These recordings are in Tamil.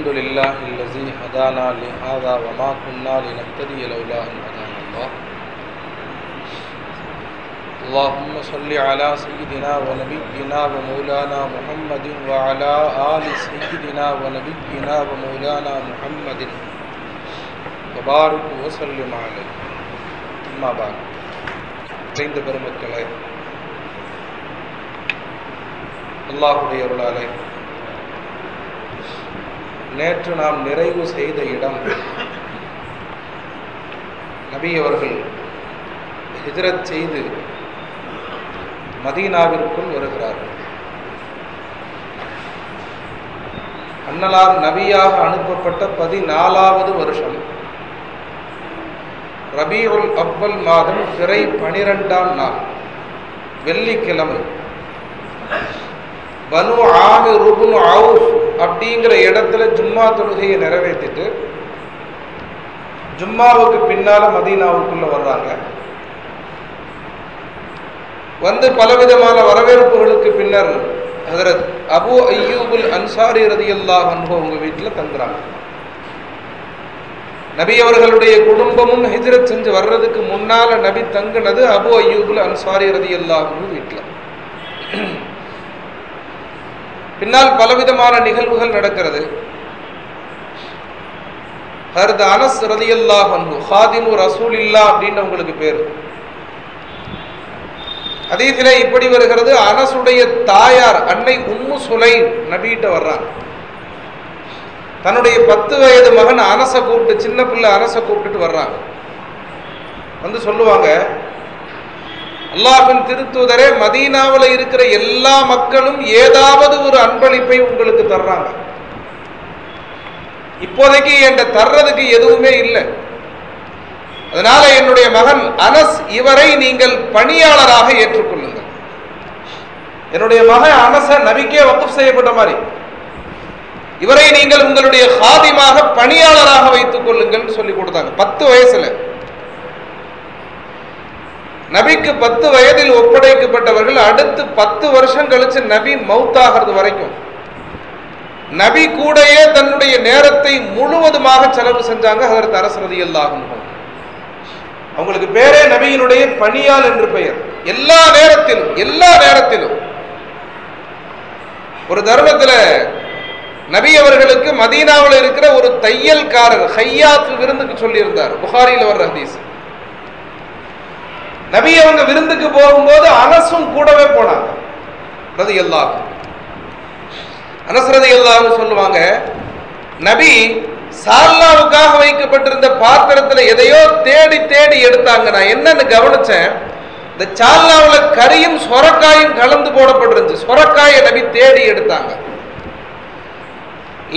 الحمد لله الذي هدانا لهذا وما كنا لنهتدي لولا ان هدانا الله. اللهم صل على سيدنا ونبينا ومولانا محمد وعلى ال سيدنا ونبينا ومولانا محمد. تبارك وسلم عليه. أما بعد. زند برمت الله الله நேற்று நாம் நிறைவு செய்த இடம். நபி அவர்கள் ஹிஜரத் செய்து மதீனாவிற்குள் வருகிறார்கள். அன்னலார் நபியாக அனுப்பப்பட்ட பதினாலாவது வருஷம் ரபியுல் அவ்வல் மாதம் பிறை பனிரெண்டாம் நாள் வெள்ளிக்கிழமை. பனு ஆமி ருபுன் அவுஃப் அப்படிங்கிற இடத்துல ஜும்மா தொழுகையை நிறைவேற்றிட்டு ஜும்மாவுக்கு பின்னால் மதீனாவுக்குள்ள வர்றாங்க. வந்து பலவிதமான வரவேற்புகளுக்கு பின்னர் ஹதரத் அபு ஐயூபுல் அன்சாரி ரதியல்லா அன்பு உங்க வீட்டில் தங்குறாங்க. நபி அவர்களுடைய குடும்பமும் ஹிஜ்ரத் செஞ்சு வர்றதுக்கு முன்னால நபி தங்குனது அபு ஐயூபுல் அன்சாரி ரதியல்லாஹ் வீட்டில் பின்னால் பலவிதமான நிகழ்வுகள் நடக்கிறது. ஹர்த அனஸ் ரதியல்லாஹ் அன்பு ஹாதிமு ரசூல் இல்லா அப்படின்னு உங்களுக்கு பேர். அதீதிலே இப்படி வருகிறது அனசுடைய தாயார் அன்னை உம்மு சுலை நபிகிட்ட வர்றாங்க. தன்னுடைய பத்து வயது மகன் அனசை கூப்பிட்டு சின்ன பிள்ளை அனசை கூப்பிட்டுட்டு வர்றாங்க. வந்து சொல்லுவாங்க அல்லாஹின் திருத்தூதரே மதீனாவில் இருக்கிற எல்லா மக்களும் ஏதாவது ஒரு அன்பளிப்பை உங்களுக்கு தர்றாங்க. இப்போதைக்கு என்கிட்ட தர்றதுக்கு எதுவுமே இல்லை. அதனால என்னுடைய மகன் அனஸ் இவரை நீங்கள் பணியாளராக ஏற்றுக்கொள்ளுங்கள். என்னுடைய மகன் அனச நபிக்கே வகுப்பு செய்யப்பட்ட மாதிரி. இவரை நீங்கள் உங்களுடைய ஹாதிமாக பணியாளராக வைத்துக் கொள்ளுங்கள் சொல்லி கொடுத்தாங்க. பத்து வயசுல. நபிக்கு பத்து வயதில் ஒப்படைக்கப்பட்டவர்கள் அடுத்து பத்து வருஷம் கழிச்சு நபி மவுத்தாகிறது வரைக்கும். நபி கூடையே தன்னுடைய நேரத்தை முழுவதுமாக செலவு செஞ்சாங்க அதற்கு அரசரதி எல்லாகும் அவங்களுக்கு பேரே நபியினுடைய பணியால் என்று பெயர். எல்லா நேரத்திலும் எல்லா நேரத்திலும். ஒரு தருணத்துல நபி அவர்களுக்கு மதீனாவில் இருக்கிற ஒரு தையல்காரர் ஹையாத் விருந்துக்கு சொல்லியிருந்தார். புகாரியில் வர்ற ஹதீஸ். நபி அவங்க விருந்துக்கு போகும்போது அனசும் கூடவே போனாங்க. ரதி எல்லாம் அனசரதி எல்லாம் சொல்லுவாங்க நபி சால்லாவுக்காக வைக்கப்பட்டிருந்த பாத்திரத்துல எதையோ தேடி தேடி எடுத்தாங்க. நான் என்னன்னு கவனிச்சேன். இந்த சால்லாவில் கரியும் சொரக்காயும் கலந்து போடப்பட்டிருந்துச்சு. சொரக்காயை நபி தேடி எடுத்தாங்க.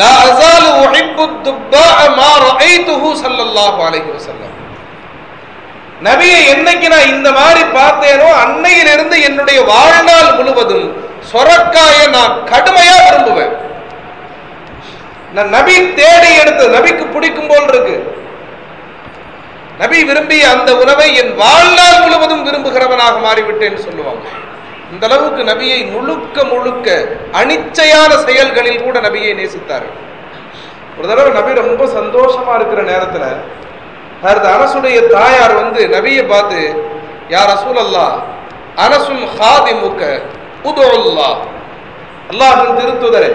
லா அசாலு உஹிப்பு துப்பா மா ரஅய்துஹு ஸல்லல்லாஹு அலைஹி வஸல்லம். நபியை என்னைக்கு நான் இந்த மாதிரி பார்த்தேனோ அன்னையிலிருந்து என்னுடைய வாழ்நாள் முழுவதும் சொரக்காய நான் கடுமையா விரும்புவேன். நான் நபி தேடி எடுத்தது நபிக்கு பிடிக்கும் போல் இருக்கு. நபி விரும்பிய அந்த உணவை என் வாழ்நாள் முழுவதும் விரும்புகிறவனாக மாறிவிட்டேன்னு சொல்லுவாங்க. இந்த அளவுக்கு நபியை முழுக்க முழுக்க அனிச்சையான செயல்களில் கூட நபியை நேசித்தார்கள். ஒரு தடவை நபி ரொம்ப சந்தோஷமா இருக்கிற நேரத்துல அடுத்த அரசுடைய தாயார் வந்து நபியை பார்த்து யார் ரசூல் அல்லா அரசுல் ஹாதி முக்க உதோல்லா அல்லாஹின் திருத்துதரே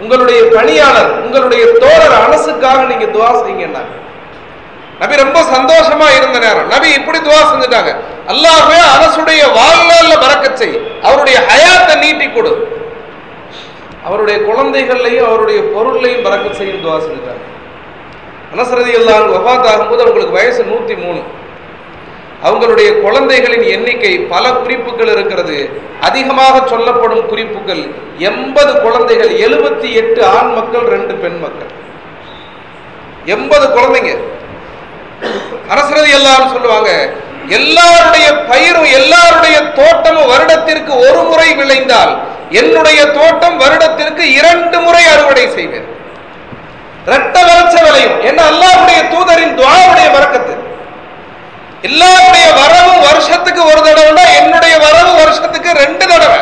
உங்களுடைய பணியாளர் உங்களுடைய தோழர் அரசுக்காக நீங்க துவா செய்யுங்கன்னா நபி ரொம்ப சந்தோஷமா இருந்த நேரம். நபி இப்படி துவா செஞ்சுட்டாங்க. அல்லாஹே அரசுடைய வாழ்நாள்ல பறக்க செய். அவருடைய ஹயாத்தை நீட்டி கொடு. அவருடைய குழந்தைகள்லையும் அவருடைய பொருள்லையும் பறக்க செய்யும் துவா செஞ்சுட்டாங்க. அனசரதி எல்லாம் வபாத் ஆகும்போது அவங்களுக்கு வயசு நூத்தி மூணு அவங்களுடைய குழந்தைகளின் எண்ணிக்கை பல குறிப்புகள் இருக்கிறது. அதிகமாக சொல்லப்படும் குறிப்புகள் எண்பது குழந்தைகள் எழுபத்தி எட்டு ஆண் மக்கள் ரெண்டு பெண் மக்கள். எண்பது குழந்தைங்க. அரசரதி எல்லாரும் சொல்லுவாங்க எல்லாருடைய பயிரும் எல்லாருடைய தோட்டமும் வருடத்திற்கு ஒரு முறை விளைந்தால் என்னுடைய தோட்டம் வருடத்திற்கு இரண்டு முறை அறுவடை செய்வேன். இரட்ட வளர்ச்ச விளையும். என்ன அல்லாவுடைய தூதரின் துவாவுடைய வரக்கத்து எல்லாருடைய வரவும் வருஷத்துக்கு ஒரு தடவைனா என்னுடைய வரவு வருஷத்துக்கு ரெண்டு தடவை.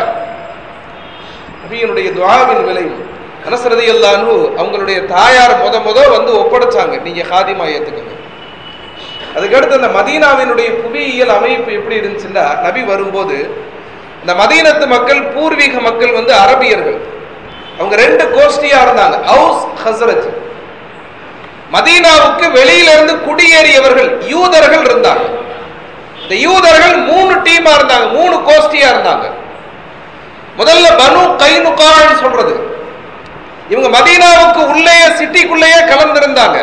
நபியினுடைய துவாவின் விளைவு அனசரதி அல்லான்னு அவங்களுடைய தாயார் முத முத வந்து ஒப்படைச்சாங்க. நீங்க ஹாதிமா ஏத்துக்கங்க. அதுக்கடுத்து அந்த மதீனாவினுடைய புவியியல் அமைப்பு எப்படி இருந்துச்சுன்னா நபி வரும்போது இந்த மதீனத்து மக்கள் பூர்வீக மக்கள் வந்து அரபியர்கள். அவங்க ரெண்டு கோஷ்டியா இருந்தாங்க. ஹவுஸ் ஹசரத் மதீனாவுக்கு வெளியில இருந்து குடியேறியவர்கள் யூதர்கள் இருந்தாங்க. இந்த யூதர்கள் மூணு டீமா இருந்தாங்க மூணு கோஷ்டியா இருந்தாங்க. முதல்ல பனு கைனுகான்னு சொல்றது. இவங்க மதீனாவுக்கு உள்ளேயே சிட்டிக்குள்ளேயே கலந்திருந்தாங்க.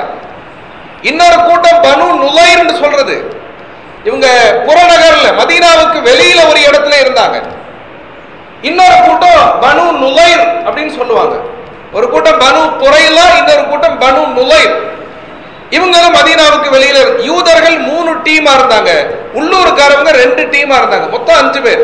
இன்னொரு கூட்டம் பனு நுலைர்னு சொல்றது. இவங்க புறநகர்ல மதீனாவுக்கு வெளியில ஒரு இடத்துல இருந்தாங்க. இன்னொரு கூட்டம் பனு நுலைர் அப்படின்னு சொல்லுவாங்க. ஒரு கூட்டம் பனு குறைலா இன்னொரு கூட்டம் பனு நுலைர் இவங்களும் மதீனாவுக்கு வெளியில யூதர்கள் மூணு டீமா இருந்தாங்க. உள்ளூர்காரவங்க ரெண்டு டீமா இருந்தாங்க. மொத்தம் அஞ்சு பேர்.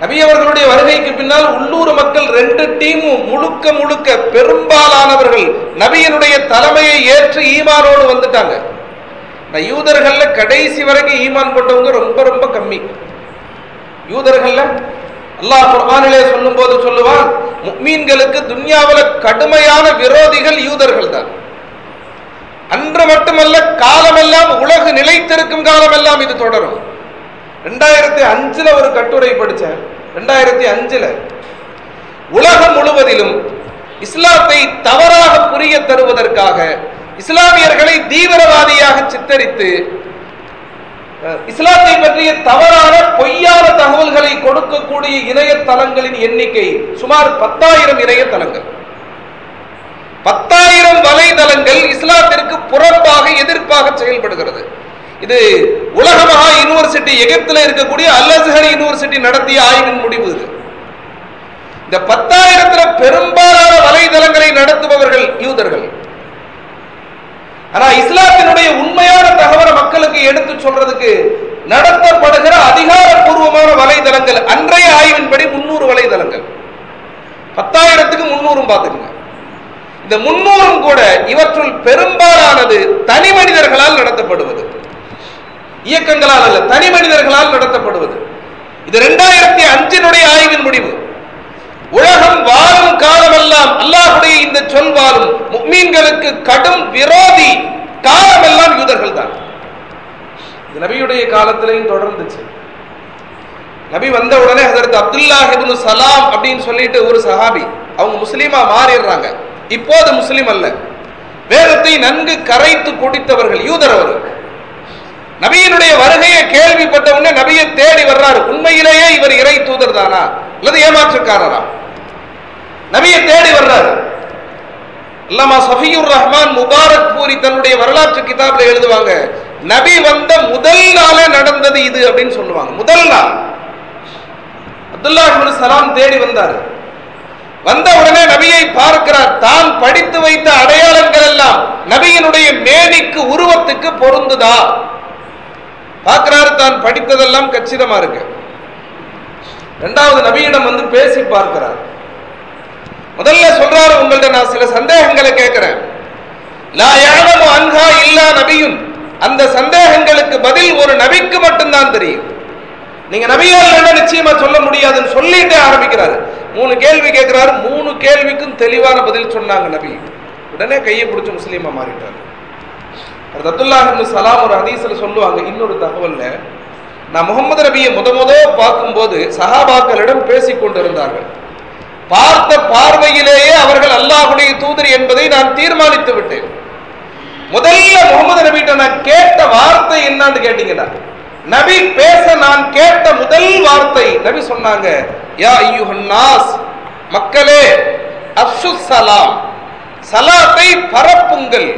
நபி அவர்களுடைய வருகைக்கு பின்னால் உள்ளூர் மக்கள் ரெண்டு டீமும் முழுக்க முழுக்க பெரும்பாலானவர்கள் நபியினுடைய தலைமையை ஏற்று ஈமானோடு வந்துட்டாங்க. நான் யூதர்கள்ல கடைசி வரைக்கும் ஈமான் கொண்டவங்க ரொம்ப ரொம்ப கம்மி. யூதர்கள்ல அல்லாஹ் சொல்லும் சொல்லும்போது சொல்லுவான் முக்மீன்களுக்கு துன்யாவில் கடுமையான விரோதிகள் யூதர்கள் தான் அன்று மட்டுமல்ல காலமெல்லாம் உலகு நிலைத்திருக்கும் காலமெல்லாம் இது தொடரும். ரெண்டாயிரத்தி அஞ்சுல ஒரு கட்டுரை படிச்சேன் ரெண்டாயிரத்தி அஞ்சுல உலகம் முழுவதிலும் இஸ்லாத்தை தவறாக புரிய தருவதற்காக இஸ்லாமியர்களை தீவிரவாதியாக சித்தரித்து இஸ்லாத்தை பற்றிய தவறான பொய்யான தகவல்களை கொடுக்கக்கூடிய இணையதளங்களின் எண்ணிக்கை சுமார் பத்தாயிரம் இணையதளங்கள். பத்தாயிரம் வலைதளங்கள் இஸ்லாத்திற்கு புறம்பாக எதிர்ப்பாக செயல்படுகிறது. இது உலக மகா யூனிவர்சிட்டி எகிப்தில் இருக்கக்கூடிய அல் அஸ்ஹர் யூனிவர்சிட்டி நடத்திய ஆய்வின் முடிவு இது. இந்த பத்தாயிரத்துல பெரும்பாலான வலைதளங்களை நடத்துபவர்கள் யூதர்கள். ஆனா இஸ்லாத்தினுடைய உண்மையான தகவலை மக்களுக்கு எடுத்து சொல்றதுக்கு நடத்தப்படுகிற அதிகாரப்பூர்வமான வலைதளங்கள் அன்றைய ஆய்வின்படி முன்னூறு வலைதளங்கள். பத்தாயிரத்துக்கு முன்னூறும் பார்த்துக்கங்க. இந்த முன்னூறும் கூட இவற்றுள் பெரும்பாலானது தனி மனிதர்களால் நடத்தப்படுவது. இயக்கங்களால் அல்ல தனி மனிதர்களால் நடத்தப்படுவது. இது ரெண்டாயிரத்தி அஞ்சினுடைய ஆய்வின் முடிவு. உலகம் வாழும் காலமெல்லாம் அல்லாஹுடைய இந்த சொல் வாழும் முக்மீன்களுக்கு கடும் விரோதி காலமெல்லாம் யூதர்கள் தான் இது நபியுடைய காலத்திலையும் தொடர்ந்துச்சு. நபி வந்த உடனே அதற்கு அப்துல்லா இப்னு சலாம் அப்படின்னு சொல்லிட்டு ஒரு சஹாபி அவங்க முஸ்லீமா மாறிடுறாங்க. இப்போது முஸ்லீம் அல்ல. வேதத்தை நன்கு கரைத்து குடித்தவர்கள் யூதர் அவர் நபியினுடைய வருகையை கேள்விப்பட்ட உடனே நபியை தேடி வர்றாரு. உண்மையிலேயே இவர் இறை தூதர் தானா அல்லது ஏமாற்றுக்காரரா? நபியை தேடி வர்றாரு. அல்லாமா சஃபியுர் ரஹ்மான் முபாரக் பூரி தன்னுடைய வரலாற்று கிதாபில் எழுதுவாங்க நபி வந்த முதல் நாளே நடந்தது இது அப்படின்னு சொல்லுவாங்க. முதல் நாள். அப்துல்லா இப்னு சலாம் தேடி வந்தாரு. வந்த உடனே நபியை பார்க்கிறார். தான் படித்து வைத்த அடையாளங்கள் எல்லாம் நபியினுடைய மேனிக்கு உருவத்துக்கு பொருந்துதா? பார்க்கிறாரு தான் படித்ததெல்லாம் கச்சிதமா இருக்கு. இரண்டாவது நபியிடம் வந்து பேசி பார்க்கிறார். முதல்ல சொல்றாரு உங்கள்ட்ட நான் சில சந்தேகங்களை கேட்கிறேன். அன்ஹா இல்லா நபியும் அந்த சந்தேகங்களுக்கு பதில் ஒரு நபிக்கு மட்டும்தான் தெரியும். நீங்க நபியால் என்ன நிச்சயமா சொல்ல முடியாதுன்னு சொல்லிட்டே ஆரம்பிக்கிறாரு. மூணு கேள்வி கேட்கிறாரு மூணு கேள்விக்கும் தெளிவான பதில் சொன்னாங்க நபி. உடனே கையை பிடிச்சு முஸ்லீமா மாறிட்டாரு. ரத்துல்லா சலாம் ஒரு ஹதீஸில் சொல்லுவாங்க இன்னொரு தகவல்ல நான் முகமது நபியை முத முத பார்க்கும்போது சஹாபாக்களிடம் பேசிக் கொண்டிருந்தார்கள். பார்த்த பார்வையிலேயே அவர்கள் அல்லாஹுடைய தூதர் என்பதை நான் தீர்மானித்து விட்டேன். முதல்ல முகமது நபிகிட்ட நான் கேட்ட வார்த்தை என்னன்னு கேட்டீங்கன்னா நபி பேச நான் கேட்ட முதல் வார்த்தை நபி சொன்னாங்க யா ஐயுஹன்னாஸ் மக்களே அப்சு சலாம் சலாத்தை பரப்புங்கள்.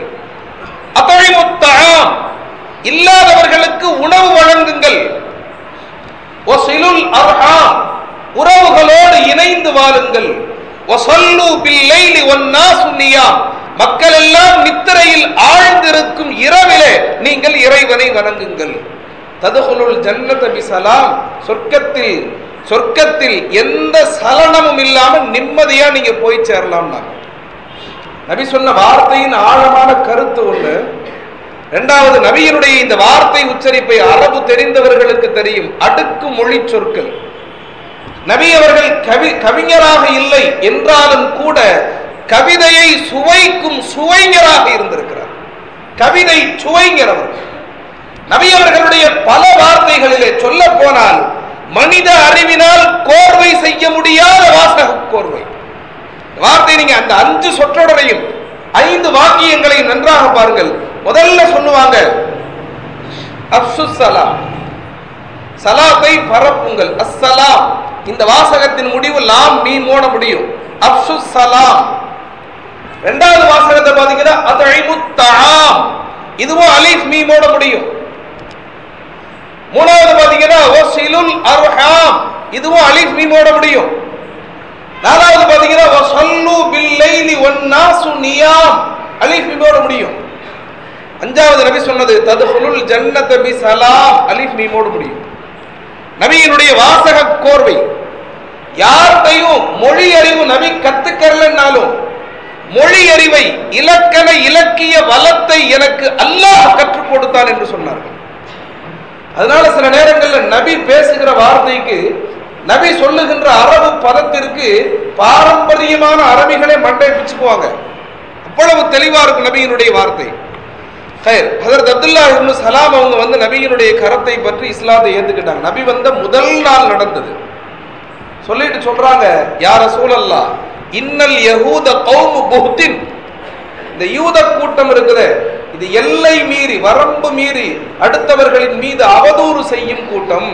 அத்தழிமுத்தாம் இல்லாதவர்களுக்கு உணவு வழங்குங்கள். உறவுகளோடு இணைந்து வாழுங்கள். மக்கள் எல்லாம் நித்திரையில் ஆழ்ந்திருக்கும் இரவிலே நீங்கள் இறைவனை வணங்குங்கள். ததுகுலுள் ஜன்னத பிசலாம். சொர்க்கத்தில் சொர்க்கத்தில் எந்த சலனமும் இல்லாம நிம்மதியா நீங்க போய் சேரலாம்னா நபி சொன்ன வார்த்தையின் ஆழமான கருத்து ஒண்ணு. இரண்டாவது நபியினுடைய இந்த வார்த்தை உச்சரிப்பை அரபு தெரிந்தவர்களுக்கு தெரியும். அடுக்கு மொழி சொற்கள். நபி அவர்கள் கவி கவிஞராக இல்லை என்றாலும் கூட கவிதையை சுவைக்கும் சுவைஞராக இருந்திருக்கிறார். கவிதை சுவைஞரவர் நபி அவர்களுடைய பல வார்த்தைகளிலே சொல்ல போனால் மனித அறிவினால் கோர்வை செய்ய முடியாத வார்த்தை நீங்க அந்த அஞ்சு சொற்றொடரையும் ஐந்து வாக்கியங்களையும் நன்றாக பாருங்கள். முதல்ல சொல்லுவாங்க அப்சுஸ் சலாம். சலாத்தை பரப்புங்கள். அஸ்ஸலாம். இந்த வாசகத்தின் முடிவு லாம் மீன் மூட முடியும். அப்சுஸ் சலாம். ரெண்டாவது வாசகத்தை பாத்தீங்கன்னா அதைமு தஆம் இதுவும் அலிஃப் மீ மூட முடியும். மூணாவது பாத்தீங்கன்னா ஓசிலுல் அர்ஹாம். இதுவும் அலிஃப் மீ மூட முடியும். நாலாவது பாத்தீங்கன்னா வசல்லு பில்லைலி வன்னாசு நியாம். அலிஃப் மீ மூட முடியும். அஞ்சாவது நபி சொன்னது ததுகுலுல் ஜன்னத பி சலாம். அலிஃப் மீ மூட முடியும். நபியினுடைய வாசக கோர்வை. யார்கிட்டையும் மொழி அறிவு நபி கத்துக்கறலன்னாலும் மொழி அறிவை இலக்கண இலக்கிய வளத்தை எனக்கு அல்லாஹ் கற்றுக் கொடுத்தான் என்று சொன்னார்கள். அதனால சில நேரங்களில் நபி பேசுகிற வார்த்தைக்கு நபி சொல்லுகின்ற அரபு பதத்திற்கு பாரம்பரியமான அரபிகளை மண்டை பிச்சுக்குவாங்க அவ்வளவு தெளிவா இருக்கும் நபியினுடைய வார்த்தை. ஹைர் ஹதரத் அப்துல்லா இப்னு சலாம் அவங்க வந்து நபியினுடைய கரத்தை பற்றி இஸ்லாத்தை ஏத்துக்கிட்டாங்க. நபி வந்த முதல் நாள் நடந்தது. சொல்லிட்டு சொல்றாங்க யார சூழல்லா இன்னல் யகூத கௌமு புஹ்தின். இந்த யூத கூட்டம் இருக்குது. இது எல்லை மீறி வரம்பு மீறி அடுத்தவர்களின் மீது அவதூறு செய்யும் கூட்டம்.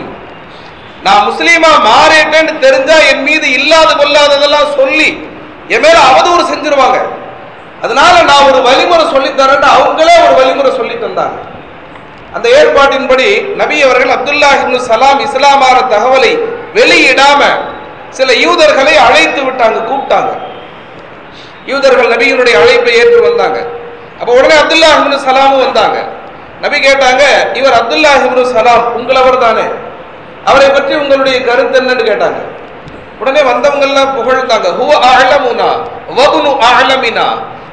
நான் முஸ்லீமா மாறிட்டேன்னு தெரிஞ்சா என் மீது இல்லாத கொள்ளாததெல்லாம் சொல்லி என் மேல அவதூறு செஞ்சிருவாங்க. அதனால நான் ஒரு வழிமுறை சொல்லித்தரேன்னு அவங்களே ஒரு வழிமுறை சொல்லி தந்தாங்க. அந்த ஏற்பாட்டின்படி நபி அவர்கள் அப்துல்லா இப்னு சலாம் இஸ்லாமான தகவலை வெளியிடாம சில யூதர்களை அழைத்து விட்டாங்க கூப்பிட்டாங்க. யூதர்கள் நபியினுடைய அழைப்பை ஏற்று வந்தாங்க. அப்போ உடனே அப்துல்லா இப்னு சலாமும் வந்தாங்க. நபி கேட்டாங்க இவர் அப்துல்லா இப்னு சலாம் உங்களவர் தானே? அவரை பற்றி உங்களுடைய கருத்து என்னன்னு கேட்டாங்க. உடனே வந்தவங்க எல்லாம் புகழ்ந்தாங்க. ஹுவ அஅலமுனா வகுனு அஅலமினா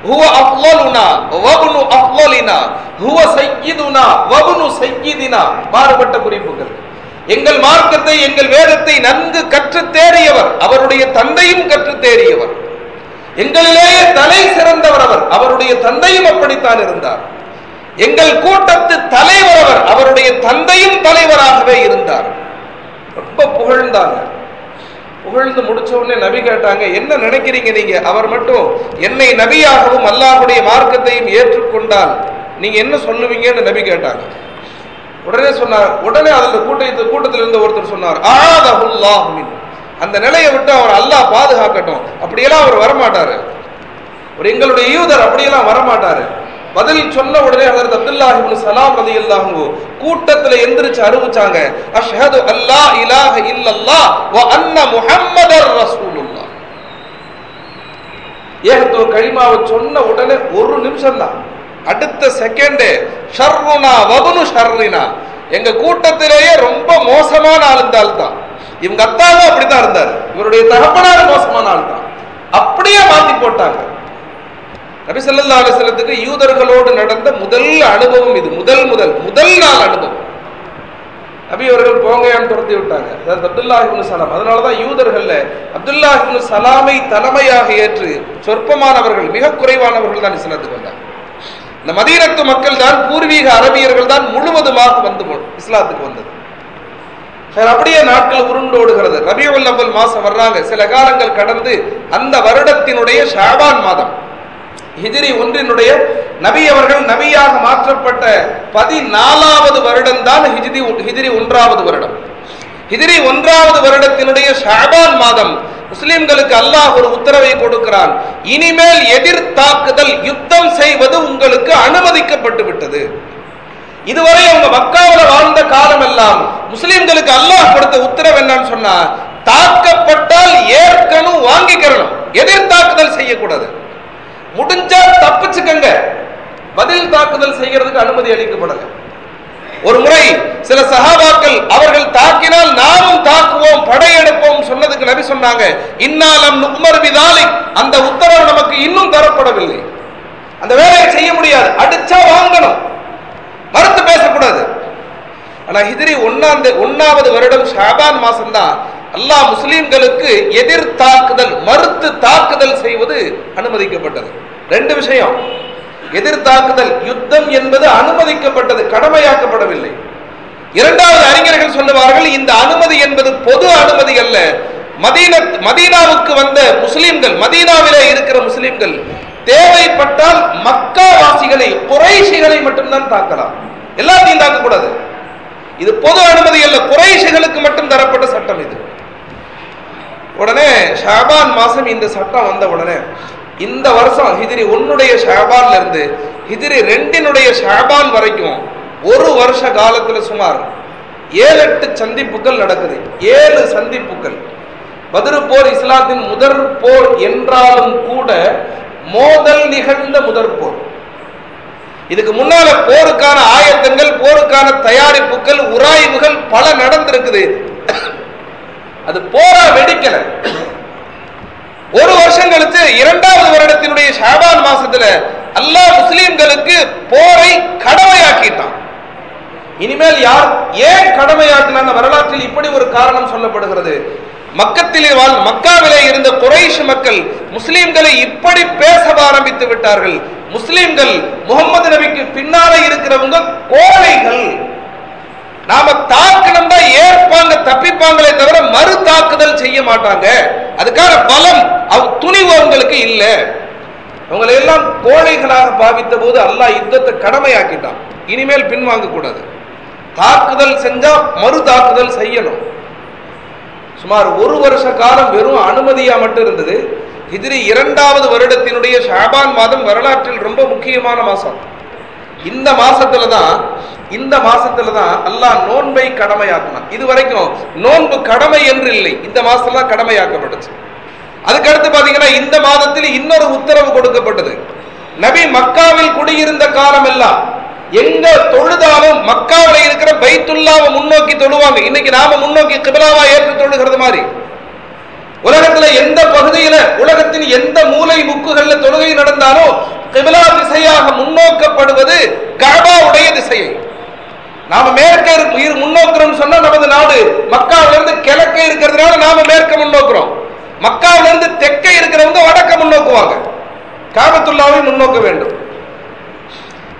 ஹுவ அஃலலுனா வகுனு அஃலலினா ஹுவ சையிதுனா வகுனு சையிதினா. மாறுபட்ட குறிப்புகள். எங்கள் மார்க்கத்தை எங்கள் வேதத்தை நன்கு கற்று தேறியவர் அவருடைய தந்தையும் கற்று தேறியவர் எங்களிலேயே தலை சிறந்தவர் அவர் அவருடைய தந்தையும் அப்படித்தான் இருந்தார். எங்கள் கூட்டத்து தலைவர் அவர் அவருடைய தந்தையும் தலைவராகவே இருந்தார். ரொம்ப புகழ்ந்தாங்க புகழ்ந்து முடிச்ச உடனே நபி கேட்டாங்க என்ன நினைக்கிறீங்க நீங்க? அவர் மட்டும் என்னை நபியாகவும் அல்லாஹுடைய மார்க்கத்தையும் ஏற்றுக்கொண்டால் நீங்க என்ன சொல்லுவீங்கன்னு நபி கேட்டாங்க. உடனே சொன்னார் உடனே அதில் கூட்டத்து கூட்டத்தில் இருந்த ஒருத்தர் சொன்னார் ஆதஹுல்லாஹ் அந்த நிலையை விட்டு அவர் அல்லாஹ் பாதுகாக்கட்டும். அப்படியெல்லாம் அவர் வரமாட்டாரு. ஒரு எங்களுடைய யூதர் அப்படியெல்லாம் வரமாட்டாரு. பதில் சொன்ன உடனே ஹசரத் அப்துல்லாஹி இப்னு சலாம் ரலியல்லாஹு கூட்டத்துல எந்திரிச்சு அறிவிச்சாங்க அஷ்ஹது அல்லா இலாஹ இல்லல்லாஹ் வ அன்ன முஹம்மதர் ரசூலுல்லாஹ். ஏகத்துவ கலிமாவை சொன்ன உடனே ஒரு நிமிஷம் தான் அடுத்த செகண்டே ஷர்ருனா வபுனு ஷர்ரினா. எங்க கூட்டத்திலேயே ரொம்ப மோசமான ஆள் இந்த ஆள் தான் இவங்க அத்தாவும் அப்படித்தான் இருந்தார். இவருடைய தகப்பனார் மோசமான ஆள் தான் அப்படியே மாத்தி போட்டாங்க. நபி சொல்லா அலைஹி யூதர்களோடு நடந்த முதல் அனுபவம் இது. முதல் முதல் முதல் நாள் அனுபவம். நபி அவர்கள் போங்கயான்னு துரத்தி விட்டாங்க. அதாவது அப்துல்லா இப்னு சலாம். அதனால தான் யூதர்கள்ல அப்துல்லா இப்னு சலாமை தலைமையாக ஏற்று சொற்பமானவர்கள் மிக குறைவானவர்கள் தான் இஸ்லாத்துக்கு வந்தாங்க. இந்த மதீனத்து மக்கள் தான் பூர்வீக அரபியர்கள் தான் முழுவதுமாக வந்து இஸ்லாத்துக்கு வந்தது. சரி, அப்படியே நாட்கள் உருண்டோடுகிறது. ரபியுல் அவ்வல் மாசம் வர்றாங்க. சில காலங்கள் கடந்து அந்த வருடத்தினுடைய ஷாபான் மாதம். ஹிஜிரி ஒன்றினுடைய நபி அவர்கள் நபியாக மாற்றப்பட்ட பதினாலாவது வருடம் தான் ஹிஜ்ரி ஹிஜிரி ஒன்றாவது வருடம். ஹிஜிரி ஒன்றாவது வருடத்தினுடைய ஷாபான் மாதம் முஸ்லிம்களுக்கு அல்லாஹ் ஒரு உத்தரவை கொடுக்கிறான். இனிமேல் எதிர் தாக்குதல் யுத்தம் செய்வது உங்களுக்கு அனுமதிக்கப்பட்டு விட்டது இதுவரை அவங்க மக்காவில் வாழ்ந்த காலம் எல்லாம் முஸ்லிம்களுக்கு அல்லாஹ் கொடுத்த உத்தரவு என்னன்னு சொன்னா தாக்கப்பட்டால் ஏற்கனும் வாங்கிக்கிறணும். எதிர்த்தாக்குதல் செய்யக்கூடாது. முடிஞ்சா தப்பிச்சுக்கங்க. பதில் தாக்குதல் செய்கிறதுக்கு அனுமதி அளிக்கப்படல. ஒரு முறை சில சகாபாக்கள் அவர்கள் தாக்கினால் நாமும் தாக்குவோம் படையெடுப்போம் சொன்னதுக்கு நபி சொன்னாங்க. இன்னாலம் நுக்மர் பிதாலிக். அந்த உத்தரவு நமக்கு இன்னும் தரப்படவில்லை. அந்த வேலையை செய்ய முடியாது. அடிச்சா வாங்கணும். மறுத்து பேசக்கூடாது. ஆனா ஹிதிரி ஒன்னாம் ஒன்னாவது வருடம் ஷாபான் மாசம் தான் அல்லாஹ் முஸ்லீம்களுக்கு எதிர் தாக்குதல் மறுத்து தாக்குதல் செய்வது அனுமதிக்கப்பட்டது. ரெண்டு விஷயம். எதிர் தாக்குதல் யுத்தம் என்பது அனுமதிக்கப்பட்டது கடமையாக்கப்படவில்லை. இரண்டாவது அறிஞர்கள் சொல்லுவார்கள் இந்த அனுமதி என்பது பொது அனுமதி அல்ல. மதீன மதீனாவுக்கு வந்த முஸ்லிம்கள் மதீனாவிலே இருக்கிற முஸ்லிம்கள் தேவைப்பட்டால் மக்காவாசிகளை குறைசிகளை மட்டும்தான் தாக்கலாம். எல்லாத்தையும் தாக்கக்கூடாது. இது பொது அனுமதி அல்ல குறைஷிகளுக்கு மட்டும் தரப்பட்ட சட்டம் இது. உடனே ஷாபான் மாசம் இந்த சட்டம் வந்த உடனே இந்த வருஷம் ஹிதிரி ஒன்னுடைய ஷாபான்ல இருந்து ஹிதிரி ரெண்டினுடைய ஷாபான் வரைக்கும் ஒரு வருஷ காலத்துல சுமார் ஏழு எட்டு சந்திப்புகள் நடக்குது. ஏழு சந்திப்புகள். பதிரு போர் இஸ்லாத்தின் முதற் போர் என்றாலும் கூட மோதல் நிகழ்ந்த முதற் போர். இதுக்கு முன்னால போருக்கான ஆயத்தங்கள் போருக்கான தயாரிப்புகள் உராய்வுகள் பல நடந்திருக்குது. அது போரா வெடிக்கல. ஒரு வருஷம் கழித்து இரண்டாவது வருடத்தினுடைய ஷாபான் மாசத்துல அல்லாஹ் முஸ்லீம்களுக்கு போரை கடமையாக்கிட்டான். இனிமேல் யார் ஏன் கடமையாக்கின வரலாற்றில் இப்படி ஒரு காரணம் சொல்லப்படுகிறது. மக்கத்திலே வாழ் மக்காவிலே இருந்த குறைஷ் மக்கள் முஸ்லீம்களை இப்படி பேச ஆரம்பித்து விட்டார்கள். முஸ்லீம்கள் முகமது நபிக்கு பின்னாலே இருக்கிறவங்க கோழைகள். நாம தாக்கணும்னா ஏற்பாங்க தப்பிப்பாங்களே தவிர மறு தாக்குதல் செய்ய மாட்டாங்க. அதுக்கான பலம் அவ துணிவு அவங்களுக்கு இல்லை. அவங்களை எல்லாம் கோழைகளாக பாவித்த போது அல்லாஹ் யுத்தத்தை கடமையாக்கிட்டான். இனிமேல் பின்வாங்க கூடாது. தாக்குதல் செஞ்சா மறு தாக்குதல் செய்யணும். சுமார் ஒரு வருஷ காலம் வெறும் அனுமதியா மட்டும் இருந்தது. ஹிஜ்ரி இரண்டாவது வருடத்தினுடைய ஷாபான் மாதம் வரலாற்றில் ரொம்ப முக்கியமான மாசம். இந்த மாசத்துல தான் இந்த மாசத்துல தான் அல்லாஹ் நோன்பை கடமையாக்கினான். இது வரைக்கும் நோன்பு கடமை என்று இல்லை. இந்த மாசத்துல தான் கடமையாக்கப்பட்டுச்சு. அதுக்கு அடுத்து பாத்தீங்கன்னா இந்த மாதத்தில் இன்னொரு உத்தரவு கொடுக்கப்பட்டது. நபி மக்காவில் குடியிருந்த காலம் எல்லாம் எங்க தொழுதாலும் மக்காவில் இருக்கிற பைத்துல்லாவை முன்னோக்கி தொழுவாங்க. இன்னைக்கு நாம முன்னோக்கி கிபிலாவா ஏற்று தொழுகிறது மாதிரி. உலகத்துல எந்த பகுதியில உலகத்தின் எந்த மூலை முக்குகள்ல தொழுகை நடந்தாலும் கிபிலா திசையாக முன்னோக்கப்படுவது கபாவுடைய திசையை. நாம மேற்க முன்னோக்கிறோம் சொன்னா நமது நாடு மக்காவில இருந்து கிழக்கே இருக்கிறதுனால நாம மேற்க முன்னோக்கிறோம். மக்காவில இருந்து இருக்கிறவங்க வடக்க முன்னோக்குவாங்க. காபத்துல்லாவை முன்னோக்க வேண்டும்.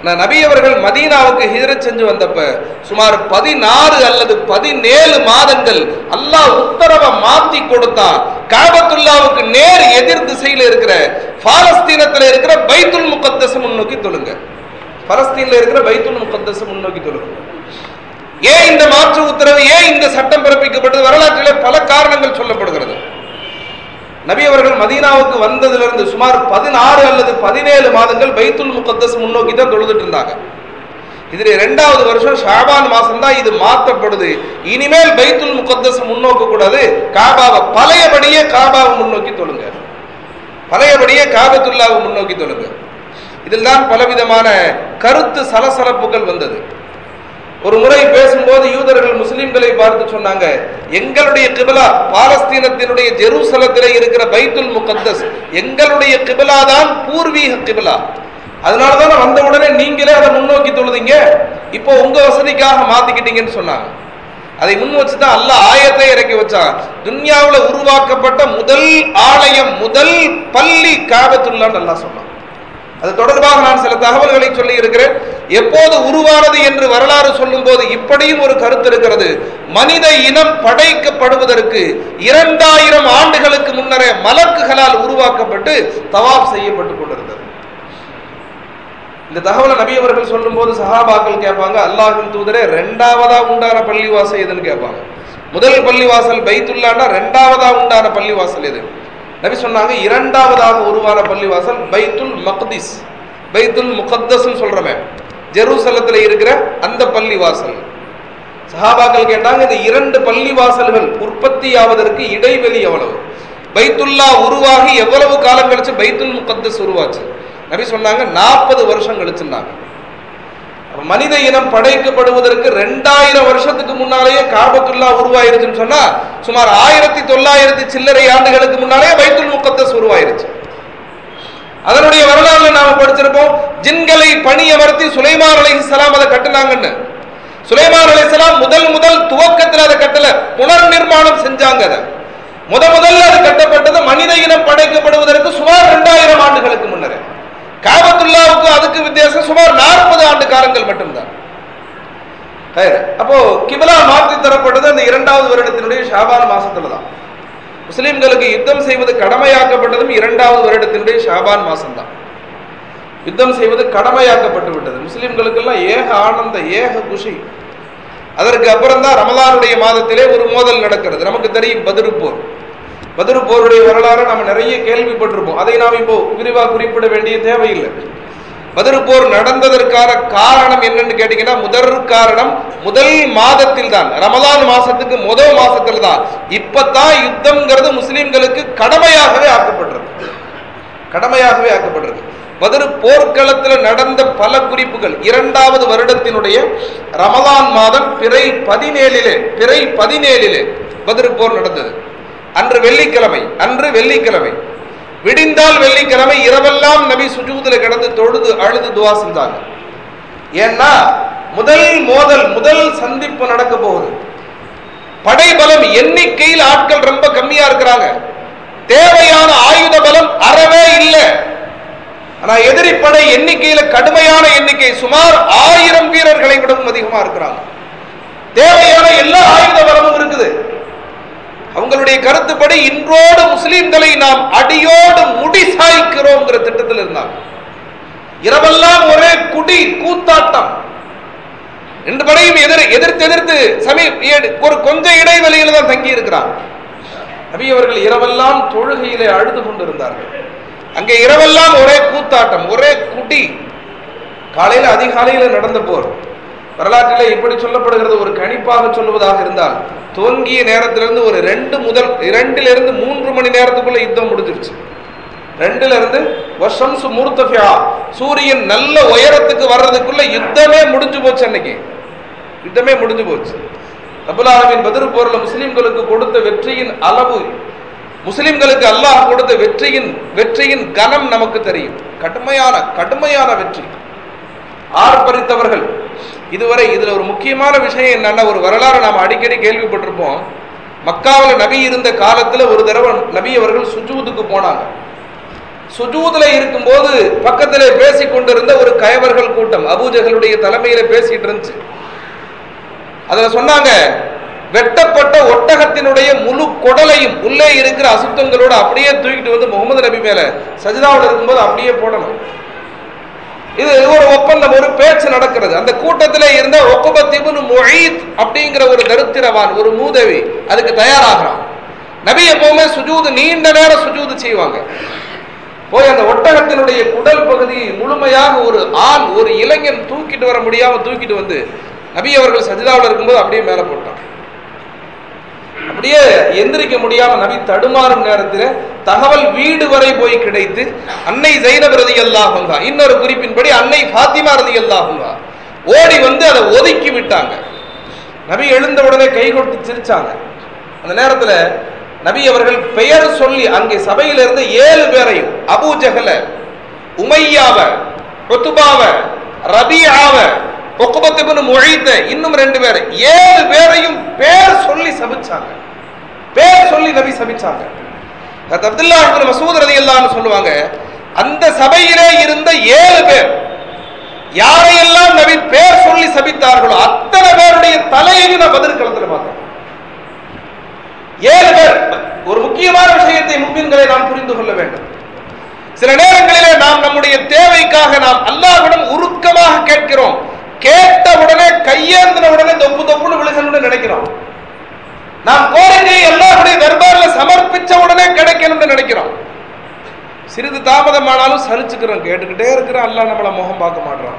நான் நபி அவர்கள் மதீனாவுக்கு ஹிஜரத் செஞ்சு வந்தப்ப சுமார் பதினாறு அல்லது பதினேழு மாதங்கள் அல்லாஹ் உத்தரவை மாத்தி கொடுத்தான். காபத்துல்லாவுக்கு நேர் எதிர் திசையில் இருக்கிற பாலஸ்தீனத்தில் இருக்கிற பைத்துல் முகத்தஸ் முன்னோக்கி தொழுங்க. பலஸ்தீன்ல இருக்கிற பைத்துல் முகத்தஸ் முன்னோக்கி தொழுங்க. ஏன் இந்த மாற்று உத்தரவு ஏன் இந்த சட்டம் பிறப்பிக்கப்பட்டது? வரலாற்றிலே பல காரணங்கள் சொல்லப்படுகிறது. நபி அவர்கள் மதீனாவுக்கு வந்ததிலிருந்து சுமார் பதினாறு அல்லது பதினேழு மாதங்கள் பைத்துல் முகத்தஸ் முன்னோக்கி தான் தொழுதுட்டு இருந்தாங்க இதுல இரண்டாவது வருஷம் ஷாபான் மாசம் தான் இது மாற்றப்படுது. இனிமேல் பைத்துல் முகத்தஸ் முன்னோக்க கூடாது காபாவை பழையபடியே காபாவை முன்னோக்கி தொழுங்க. பழையபடியே காபத்துல்லாவை முன்னோக்கி தொழுங்க. இதில் தான் பலவிதமான கருத்து சலசலப்புகள் வந்தது. ஒரு முறை பேசும்போது யூதர்கள் முஸ்லிம்களை பார்த்து சொன்னாங்க எங்களுடைய கிபிலா பாலஸ்தீனத்தினுடைய ஜெருசலத்திலே இருக்கிற பைத்துல் முகத்தஸ் எங்களுடைய கிபிலா தான் பூர்வீக கிபிலா. அதனாலதான் வந்த உடனே நீங்களே அதை முன்னோக்கி தொழுதீங்க. இப்போ உங்க வசதிக்காக மாத்திக்கிட்டீங்கன்னு சொன்னாங்க. அதை முன் வச்சு தான் ஆயத்தை இறக்கி வச்சான். துன்யாவில் உருவாக்கப்பட்ட முதல் ஆலயம் முதல் பள்ளி காபத்துல்லான்னு நல்லா சொன்னான். அது தொடர்பாக நான் சில தகவல்களை சொல்லி இருக்கிறேன் எப்போது உருவானது என்று வரலாறு சொல்லும் போது இப்படியும் ஒரு கருத்து இருக்கிறது. மனித இனம் படைக்கப்படுவதற்கு இரண்டாயிரம் ஆண்டுகளுக்கு முன்னரே மலக்குகளால் உருவாக்கப்பட்டு தவாப் செய்யப்பட்டு கொண்டிருந்தது. இந்த தகவலை நபி அவர்கள் சொல்லும் போது சஹாபாக்கள் கேட்பாங்க அல்லாஹின் தூதரே ரெண்டாவதா உண்டான பள்ளிவாசல் எதுன்னு கேட்பாங்க. முதல் பள்ளிவாசல் பைத்துல்லான்னா ரெண்டாவதா உண்டான பள்ளிவாசல் எது? நபி சொன்னாங்க இரண்டாவதாக உருவான பள்ளிவாசல் பைத்துல் மக்திஸ் பைத்துல் முகத்தஸ்ன்னு சொல்றமே ஜெருசலத்தில் இருக்கிற அந்த பள்ளி வாசல் சஹாபாக்கள் கேட்டாங்க இந்த இரண்டு பள்ளிவாசல்கள் உற்பத்தி ஆவதற்கு இடைவெளி எவ்வளவு? பைத்துல்லா உருவாகி எவ்வளவு காலம் கழிச்சு பைத்துல் முகத்தஸ் உருவாச்சு? நபி சொன்னாங்க நாற்பது வருஷம் கழிச்சுன்னாங்க. மனித இனம் படைக்கப்படுவதற்கு ரெண்டாயிரம் வருஷத்துக்கு முன்னாலேயே காபத்துல்லா உருவாயிருச்சுன்னு சொன்னா சுமார் ஆயிரத்தி தொள்ளாயிரத்தி சில்லறை ஆண்டுகளுக்கு முன்னாலே பைத்துல் முகத்தஸ் உருவாயிருச்சு. அதனுடைய வரலாறுல நாம படிச்சிருப்போம். ஜின்களை பணி அமர்த்தி சுலைமான் அலை இஸ்லாம் அதை கட்டினாங்கன்னு. சுலைமான் அலை இஸ்லாம் முதல் முதல் துவக்கத்தில் அதை கட்டல. புனர் நிர்மாணம் செஞ்சாங்க அதை. முத முதல்ல அது கட்டப்பட்டது மனித இனம் படைக்கப்படுவதற்கு சுமார் இரண்டாயிரம் ஆண்டுகளுக்கு முன்னரே. காபத்துல்லாவுக்கு அதுக்கு வித்தியாசம் சுமார் நாற்பது ஆண்டு காலங்கள் மட்டும்தான். அப்போ கிபலா மாற்றி தரப்பட்டது அந்த இரண்டாவது வருடத்தினுடைய ஷாபான மாசத்துல தான் முஸ்லிம்களுக்கு யுத்தம் செய்வது கடமையாக்கப்பட்டதும் இரண்டாவது வருடத்தினுடைய ஷாபான் மாசம்தான். யுத்தம் செய்வது கடமையாக்கப்பட்டு விட்டது. முஸ்லிம்களுக்கெல்லாம் ஏக ஆனந்த ஏக குஷி. அதற்கு அப்புறம்தான் ரமலானுடைய மாதத்திலே ஒரு மோதல் நடக்கிறது. நமக்கு தெரியும் பதிரு போர். பதிரு போருடைய வரலாறு நம்ம நிறைய கேள்விப்பட்டிருப்போம். அதை நாம் இப்போ விரிவாக குறிப்பிட வேண்டிய தேவையில்லை. பதிரு போர் நடந்ததற்கான காரணம் என்னன்னு கேட்டீங்கன்னா முதற் காரணம் முதல் மாதத்தில் தான் ரமலான் மாசத்துக்கு முதல் மாசத்துல தான் இப்பதான் யுத்தம்ங்கிறது முஸ்லிம்களுக்கு கடமையாகவே ஆக்கப்பட்டிருக்கு. கடமையாகவே ஆக்கப்பட்டிருக்கு. பதிரு போர்க்களத்தில் நடந்த பல குறிப்புகள். இரண்டாவது வருடத்தினுடைய ரமலான் மாதம் பிறை பதினேழிலே பிறை பதினேழிலே பதிரு போர் நடந்தது. அன்று வெள்ளிக்கிழமை அன்று வெள்ளிக்கிழமை. விடிந்தால் வெள்ளிக்கிழமை இரவெல்லாம் நபி சுஜூதுல கிடந்து தொழுது அழுது துவா செஞ்சாங்க. ஏன்னா முதல் மோதல் முதல் சந்திப்பு நடக்க போகுது. படைபலம் எண்ணிக்கையில் ஆட்கள் ரொம்ப கம்மியா இருக்கிறாங்க. தேவையான ஆயுத பலம் அறவே இல்லை. ஆனா எதிரி படை எண்ணிக்கையில கடுமையான எண்ணிக்கை சுமார் ஆயிரம் வீரர்களை விடவும் அதிகமா இருக்கிறாங்க. தேவையான எல்லா ஆயுத பலமும் இருக்குது. அவங்களுடைய கருத்துப்படி இன்றோடு முஸ்லீம்களை நாம் அடியோடு முடி சாய்க்கிறோம்ங்கிற திட்டத்தில் இருந்தாங்க. இரவெல்லாம் ஒரே குடி கூத்தாட்டம். ரெண்டு படையும் எதிர் எதிர்த்து எதிர்த்து சமீ ஒரு கொஞ்சம் இடைவெளியில தான் தங்கி இருக்கிறான் நபி அவர்கள் இரவெல்லாம் தொழுகையிலே அழுது கொண்டிருந்தார்கள். அங்கே இரவெல்லாம் ஒரே கூத்தாட்டம் ஒரே குடி. காலையில் அதிகாலையில் நடந்த போர். வரலாற்றிலே இப்படி சொல்லப்படுகிறது ஒரு கணிப்பாக சொல்லுவதாக இருந்தால் துவங்கிய நேரத்திலிருந்து ஒரு ரெண்டு முதல் இரண்டிலிருந்து மூன்று மணி நேரத்துக்குள்ள யுத்தம் முடிஞ்சிருச்சு. ரெண்டுல இருந்து வருஷம் மூர்த்தஃபியா சூரியன் நல்ல உயரத்துக்கு வர்றதுக்குள்ள யுத்தமே முடிஞ்சு போச்சு அன்னைக்கு. யுத்தமே முடிஞ்சு போச்சு. ரபுல்லாலமின் பதிர் போரில் முஸ்லிம்களுக்கு கொடுத்த வெற்றியின் அளவு முஸ்லிம்களுக்கு அல்லாஹ் கொடுத்த வெற்றியின் வெற்றியின் கனம் நமக்கு தெரியும். கடுமையான கடுமையான வெற்றி. ஆர்ப்பரித்தவர்கள் இதுவரை இதுல ஒரு முக்கியமான விஷயம் என்னன்னா ஒரு வரலாறு நாம் அடிக்கடி கேள்விப்பட்டிருப்போம். மக்காவில் நபி இருந்த காலத்துல ஒரு தடவை நபி அவர்கள் சுஜூதுக்கு போனாங்க. சுஜூதுல இருக்கும்போது பக்கத்துல பேசி கொண்டிருந்த ஒரு கயவர்கள் கூட்டம் அபூஜகளுடைய தலைமையில பேசிட்டு இருந்துச்சு. அதுல சொன்னாங்க வெட்டப்பட்ட ஒட்டகத்தினுடைய முழு குடலையும் உள்ளே இருக்கிற அசுத்தங்களோட அப்படியே தூக்கிட்டு வந்து முகமது நபி மேல சஜிதாவில் இருக்கும்போது அப்படியே போடணும். இது ஒரு ஒப்பந்தம் ஒரு பேச்சு நடக்கிறது. அந்த கூட்டத்தில் இருந்த ஒக்குபத்திபுன் மொஹீத் அப்படிங்கிற ஒரு தருத்திரவான் ஒரு மூதவி அதுக்கு தயாராகிறான். நபி எப்பவுமே சுஜூது நீண்ட நேரம் சுஜூது செய்வாங்க. போய் அந்த ஒட்டகத்தினுடைய குடல் பகுதியை முழுமையாக ஒரு ஆண் ஒரு இளைஞன் தூக்கிட்டு வர முடியாம தூக்கிட்டு வந்து நபி அவர்கள் சஜிதாவில் இருக்கும்போது அப்படியே மேலே போட்டான். அப்படியே எந்திரிக்க முடியாம நபி தடுமாறும் நேரத்தில் தகவல் வீடு வரை போய் கிடைத்து அன்னை ஜெயினப் ரதி அல்லாஹுங்கா இன்னொரு குறிப்பின்படி அன்னை ஃபாத்திமா ரதி அல்லாஹுங்கா ஓடி வந்து அதை ஒதுக்கி விட்டாங்க. நபி எழுந்த உடனே கை கொடுத்து சிரிச்சாங்க. அந்த நேரத்தில் நபி அவர்கள் பெயர் சொல்லி அங்கே சபையில இருந்து ஏழு பேரையும் அபூ ஜஹல உமையாவ ஒத்துபாவ ரபியாவ ஒக்குபத்திபுன் மொழித்த இன்னும் ரெண்டு பேர். ஏழு பேரையும் பேர் சொல்லி சபிச்சாங்க. பேர் சொல்லி நபி சபிச்சாங்க. அப்துல்லா மசூத் ரதி சொல்லுவாங்க அந்த சபையிலே இருந்த ஏழு பேர் யாரையெல்லாம் நபி பேர் சொல்லி சபித்தார்களோ அத்தனை பேருடைய தலையை நான் பதிர்களத்தில் பார்த்தேன் ஏழு பேர். ஒரு முக்கியமான விஷயத்தை முப்பின்களை நாம் புரிந்து கொள்ள வேண்டும். சில நேரங்களிலே நாம் நம்முடைய தேவைக்காக நாம் அல்லாஹ்விடம் உருக்கமாக கேட்கிறோம். கேட்ட உடனே கையேந்தின உடனே தொப்பு தொப்புன்னு விழுகணும்னு நினைக்கிறோம். நாம் கோரிக்கையை எல்லாருடைய தர்பார்ல சமர்ப்பிச்ச உடனே கிடைக்கணும்னு நினைக்கிறோம். சிறிது தாமதமானாலும் சலிச்சுக்கிறோம். கேட்டுக்கிட்டே இருக்கிறோம். அல்லாஹ் நம்மள முகம் பார்க்க மாட்டோம்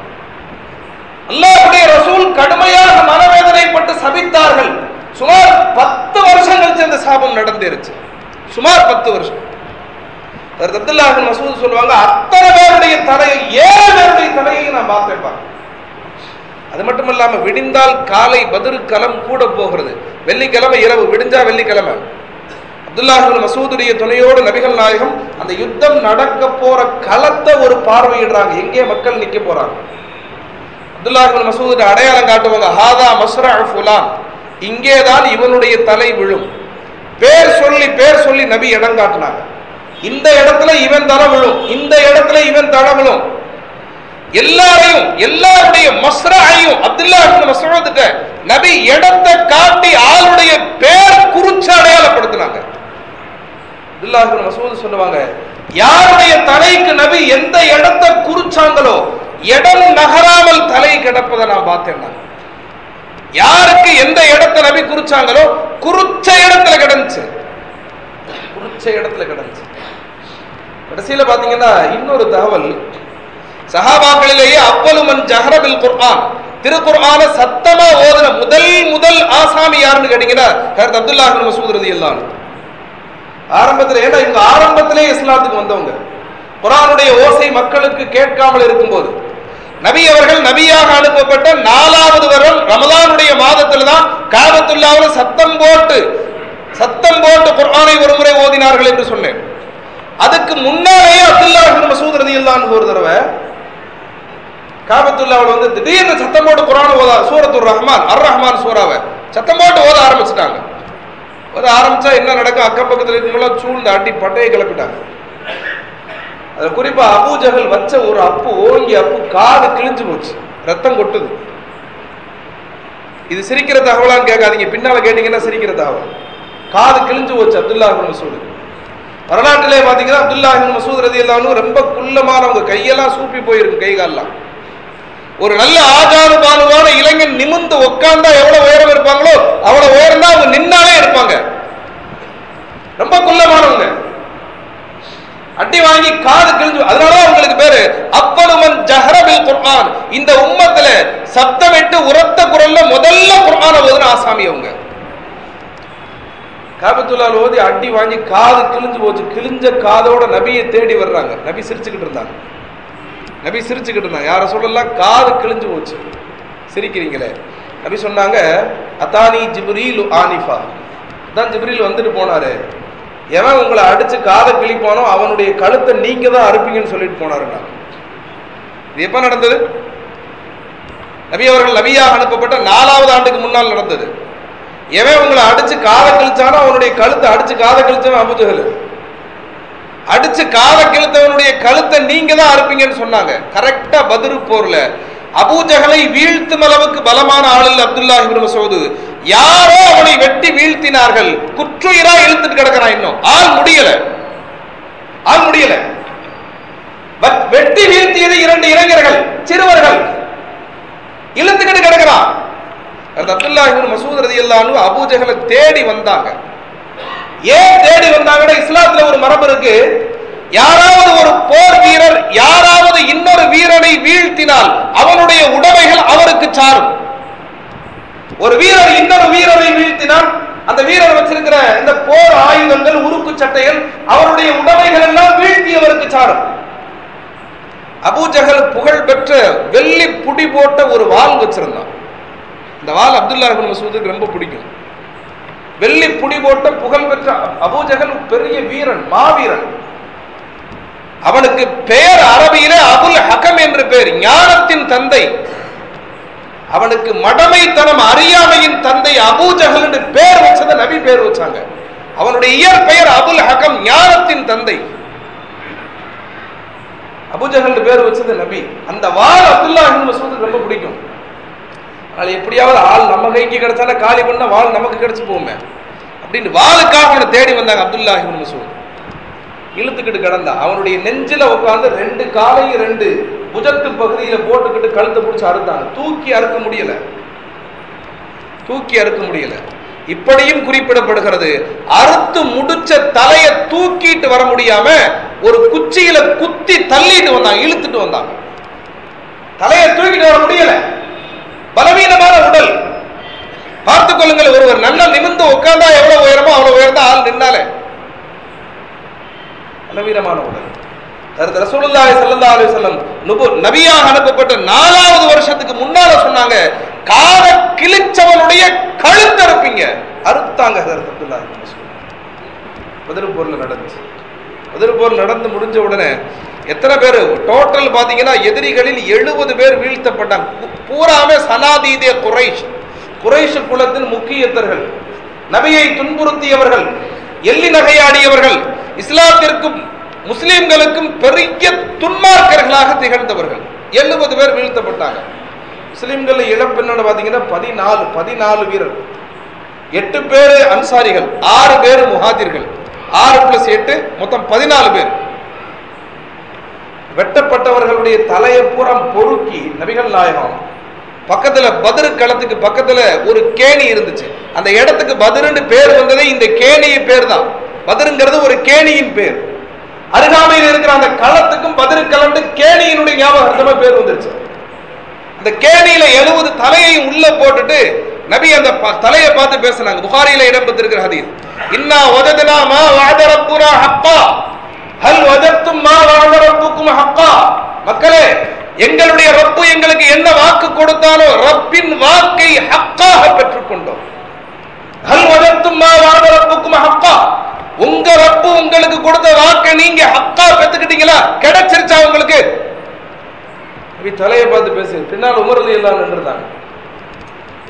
அல்லாஹுடைய ரசூல் கடுமையாக மனவேதனைப்பட்டு சபித்தார்கள். சுமார் பத்து வருஷம் கழிச்சு அந்த சாபம் நடந்துருச்சு. சுமார் பத்து வருஷம். அப்துல்லாஹ் மசூத் சொல்லுவாங்க அத்தனை பேருடைய தலையை ஏழு பேருடைய தலையை நான் பார்த்தேன் அது மட்டும் இல்லாமல் விடிந்தால் காலை பதிரு களம் கூட போகிறது. வெள்ளிக்கிழமை இரவு விடிஞ்சா வெள்ளிக்கிழமை. அப்துல்லாஹிபின் மசூதுடைய துணையோடு நபிகள் நாயகம் அந்த யுத்தம் நடக்க போற களத்தை ஒரு பார்வையிடுறாங்க. எங்கே மக்கள் நிக்க போறாங்க? அப்துல்லாஹிபின் மசூதுடைய அடையாளம் காட்டுவாங்க ஹாதா மஸ்ரா ஃபுலான் இங்கேதான் இவனுடைய தலை விழும். பேர் சொல்லி பேர் சொல்லி நபி இடம் காட்டினாங்க. இந்த இடத்துல இவன் தலை விழும். இந்த இடத்துல இவன் தலை விழும். எல்லாரையும் எல்லாருடைய மஸ்ராயையும் அப்துல்லா மசூதுட்ட நபி இடத்தை காட்டி ஆளுடைய பேர் குறிச்சு அடையாளப்படுத்தினாங்க. அப்துல்லாஹ் இப்னு சொல்லுவாங்க யாருடைய தலைக்கு நபி எந்த இடத்தை குறிச்சாங்களோ இடம் நகராமல் தலை கிடப்பதை நான் பார்த்தேன் யாருக்கு எந்த இடத்தை நபி குறிச்சாங்களோ குறிச்ச இடத்துல கிடந்துச்சு. குறிச்ச இடத்துல கிடந்துச்சு. கடைசியில பாத்தீங்கன்னா இன்னொரு தகவல் சஹாபாக்களிலேயே அவ்வளுமன் ஜஹரபில் குர்ஆன். திருக்குர்ஆன சத்தமா ஓதுன முதல் முதல் ஆசாமி யாருன்னு கேட்டீங்கன்னா ஹஜரத் அப்துல்லாஹ் மசூத் ரதி அன்ஹு. ஆரம்பத்தில் ஏன்னா இவங்க ஆரம்பத்திலே இஸ்லாத்துக்கு வந்தவங்க. குரானுடைய ஓசை மக்களுக்கு கேட்காமல் இருக்கும்போது. நபி அவர்கள் நபியாக அனுப்பப்பட்ட நாலாவது வருடம் ரமலானுடைய மாதத்தில் தான் காபத்துல்லாவில் சத்தம் போட்டு சத்தம் போட்டு குர்ஆனை ஒரு முறை ஓதினார்கள் என்று சொன்னேன். அதுக்கு முன்னாலேயே அப்துல்லா மசூத் ரதி இல்லான்னு ஒரு தடவை காபத்துல்லாவில் வந்து திடீர்னு சத்தம் போட்டு குரான் ஓத சூரத்துர் ரஹ்மான் அர் ரஹ்மான் சூறாவை. சத்தம் போட்டு ஓத ஆரம்பிச்சிட்டாங்க. ஓத ஆரம்பிச்சா என்ன நடக்கும்? அக்கம் பக்கத்தில் இருக்கவங்களாம் சூழ்ந்து அடி பட்டையை கிளப்பிட்டாங்க. அது குறிப்பா அபூ ஜஹல் வச்ச ஒரு அப்பு ஓங்கி அப்பு காது கிழிஞ்சு போச்சு. ரத்தம் கொட்டுது. இது சிரிக்கிற தகவலான்னு கேட்காதீங்க. பின்னால கேட்டீங்கன்னா சிரிக்கிற தகவல். காது கிழிஞ்சு போச்சு அப்துல்லா மசூது மசூத் வரலாற்றிலே பாத்தீங்கன்னா அப்துல்லா இப்னு எல்லாமே ரொம்ப குள்ளமானவங்க கையெல்லாம் சூப்பி போயிருக்கு கை காலெல்லாம் ஒரு நல்ல ஆஜானு பானுவான இளைஞன் நிமிந்து உட்கார்ந்தா எவ்வளவு உயரம் இருப்பாங்களோ அவ்வளவு உயரம் தான் அவங்க நின்னாலே இருப்பாங்க. ரொம்ப குள்ளமானவங்க. அட்டி வாங்கி காது கிழிஞ்சு அதனால அவங்களுக்கு பேரு அப்பலுமன் ஜஹரபில் குர்ஆன். இந்த உம்மத்துல சத்தமிட்டு உரத்த குரல்ல முதல்ல குர்ஆன ஓதுன ஆசாமி அவங்க. காபத்துல்லால் ஓதி அடி வாங்கி காது கிழிஞ்சு போச்சு. கிழிஞ்ச காதோட நபியை தேடி வர்றாங்க. நபி சிரிச்சுக்கிட்டு இருந்தாங்க. நபி சிரிச்சுக்கிட்டு இருந்தாங்க. யாரை சொல்லலாம்? காது கிழிஞ்சு போச்சு. சிரிக்கிறீங்களே. நபி சொன்னாங்க அத்தானி ஜிப்ரீல் ஆனிஃபா. தான் ஜிப்ரீல் வந்துட்டு போனாரு. எவன் உங்களை அடிச்சு காதை கிழிப்பானோ அவனுடைய கழுத்தை நீங்க தான் அறுப்பீங்கன்னு சொல்லிட்டு போனாருன்னா இது எப்போ நடந்தது? நபி அவர்கள் நபியாக அனுப்பப்பட்ட நாலாவது ஆண்டுக்கு முன்னால் நடந்தது. எவன் உங்களை அடிச்சு காதை கிழிச்சானோ அவனுடைய கழுத்தை அடிச்சு காதை கிழிச்சவன் அபுதுகள் அடிச்சு காதை கிழத்தவனுடைய கழுத்தை நீங்க தான் அறுப்பீங்கன்னு சொன்னாங்க. கரெக்டா பதிரு போர்ல. அபூஜகலை வீழ்த்தும் அளவுக்கு பலமான ஆளில் அப்துல்லா இப்னு மசூது. யாரோ அவனை வெட்டி வீழ்த்தினார்கள். குற்றுயிரா இழுத்துட்டு கிடக்கிறான் இன்னும். ஆள் முடியல. ஆள் முடியல. பட் வெட்டி வீழ்த்தியது இரண்டு இளைஞர்கள் சிறுவர்கள். இழுத்துக்கிட்டு கிடக்கிறான். அது அப்துல்லா இப்னு மசூத் ரதியல்லாஹு அபூஜகலை தேடி வந்தாங்க. ஏன் தேடி வந்தாங்கன்னா இஸ்லாத்துல ஒரு மரபு இருக்கு. யாராவது ஒரு போர் வீரர் யாராவது இன்னொரு வீரனை வீழ்த்தினால் அவனுடைய உடைமைகள் அவருக்கு சாரும். ஒரு வீரர் இன்னொரு வீரரை வீழ்த்தினால் அந்த வீரர் வச்சிருக்கிற இந்த போர் ஆயுதங்கள் உருக்கு சட்டைகள் அவருடைய உடைமைகள் எல்லாம் வீழ்த்தியவருக்கு சாரும். அபூஜகல் புகழ் பெற்ற வெள்ளி புடி போட்ட ஒரு வால் வச்சிருந்தான். இந்த வாள் அப்துல்லா மசூதுக்கு ரொம்ப பிடிக்கும். வெள்ளி புடி போட்ட புகழ் பெற்ற அபூஜகல் பெரிய வீரன் மாவீரன். அவனுக்கு பெயர் அரபியிலே அபுல் ஹகம் என்று பெயர் ஞானத்தின் தந்தை. அவனுக்கு மடமைத்தனம் அறியாமையின் தந்தை அபூஜகல் என்று பெயர் வச்சத நபி பெயர் வச்சாங்க. அவனுடைய இயற்பெயர் அபுல் ஹகம் ஞானத்தின் தந்தை. அபுஜகல் பேர் வச்சது நபி. அந்த வாள் அப்துல்லா இப்னு மசூதுக்கு ரொம்ப பிடிக்கும். அதனால் எப்படியாவது ஆள் நம்ம கைக்கு கிடைச்சால காலி பண்ண வாள் நமக்கு கிடைச்சி போகுமே. அப்படின்னு வாளுக்காக அவனை தேடி வந்தாங்க அப்துல்லா மசூத். இழுத்துக்கிட்டு கிடந்தான் அவனுடைய நெஞ்சில் உட்கார்ந்து ரெண்டு காலையும் ரெண்டு புஜத்து பகுதியில் போட்டுக்கிட்டு கழுத்தை பிடிச்சி அறுத்தாங்க. தூக்கி அறுக்க முடியல. தூக்கி அறுக்க முடியல. இப்படியும் குறிப்பிடப்படுகிறது. அறுத்து முடிச்ச தலையை தூக்கிட்டு வர முடியாம ஒரு குச்சியில குத்தி தள்ளிட்டு வந்தாங்க. இழுத்துட்டு வந்தாங்க. தலையை தூக்கிட்டு வர முடியல. பலவீனமான உடல். பார்த்துக் கொள்ளுங்கள் ஒருவர் நல்லா நிமிர்ந்து உட்கார்ந்தா எவ்வளவு உயரமோ அவ்வளவு உயர்ந்தா ஆள் நின்னாலே. பலவீனமான உடல். கருத்து ரசூலுல்லாஹி ஸல்லல்லாஹு அலைஹி வஸல்லம் நுபு நபியாக அனுப்பப்பட்ட நாலாவது வருஷத்துக்கு முன்னால சொன்னாங்க கால கிழிச்சவனுடைய கழுத்து அறுப்பீங்க. அறுத்தாங்க ஹஜரத் அப்துல்லாஹி பதில் போர்ல நடந்துச்சு. பதில் போர் நடந்து முடிஞ்ச உடனே எத்தனை பேர்? டோட்டல் பார்த்தீங்கன்னா எதிரிகளில் எழுபது பேர் வீழ்த்தப்பட்டாங்க. பூராமே சனாதீதே குறைஷ். குறைஷ் குலத்தின் முக்கியத்தர்கள். நபியை துன்புறுத்தியவர்கள் எள்ளி நகையாடியவர்கள் இஸ்லாத்திற்கும் முஸ்லிம்களுக்கும் பெரிய துன்மார்க்கர்களாக திகழ்ந்தவர்கள். எழுபது பேர் வீழ்த்தப்பட்டாங்க. முஸ்லிம்கள் இழப்பு என்னன்னு பார்த்தீங்கன்னா பதினாலு பதினாலு வீரர். எட்டு பேர் அன்சாரிகள் ஆறு பேர் முஹாதிர்கள் ஆறு பிளஸ் எட்டு மொத்தம் பதினாலு பேர். வெட்டப்பட்டவர்களுடைய தலையை பூரா பொறுக்கி நபிகள் நாயகம் பக்கத்துல பதிரு களத்துக்கு பக்கத்துல ஒரு கேணி இருந்துச்சு. அந்த இடத்துக்கு பதிருன்னு பேர் வந்ததே இந்த கேணியின் பேர் தான் பதிருங்கிறது ஒரு கேணியின் பேர். அருகாமையில் இருக்கிற அந்த களத்துக்கும் பதிரு கலந்து கேணியினுடைய ஞாபகமா பேர் வந்துருச்சு. அந்த கேணியில எழுபது தலையை உள்ள போட்டுட்டு நபி அந்த ப- தலையை பார்த்து பேசினாங்க. புகாரியில இடம்பெற்றிருக்கிற ஹதீஸ். இன்னா வஜதனா மா வஅத ரப்புனா ஹக்கா ஹல் வஜத்தும் மா வஅத ரப்புக்கும் ஹக்கா மக்களே எங்களுடைய ரப்பு எங்களுக்கு என்ன வாக்கு கொடுத்தாலோ ரப்பின் வாக்கை ஹக்காக பெற்றுக்கொண்டோம். ஹல் வஜத்தும் மா வஅத ரப்புக்கும் ஹக்கா. உங்க ரப்பு உங்களுக்கு கொடுத்த வாக்கை நீங்க ஹக்கா பெத்துக்கிட்டீங்களா கிடைச்சிருச்சா உங்களுக்கு? நபி தலையை பார்த்து பேசு பின்னால் உமரது எல்லாம் நின்றுதாங்க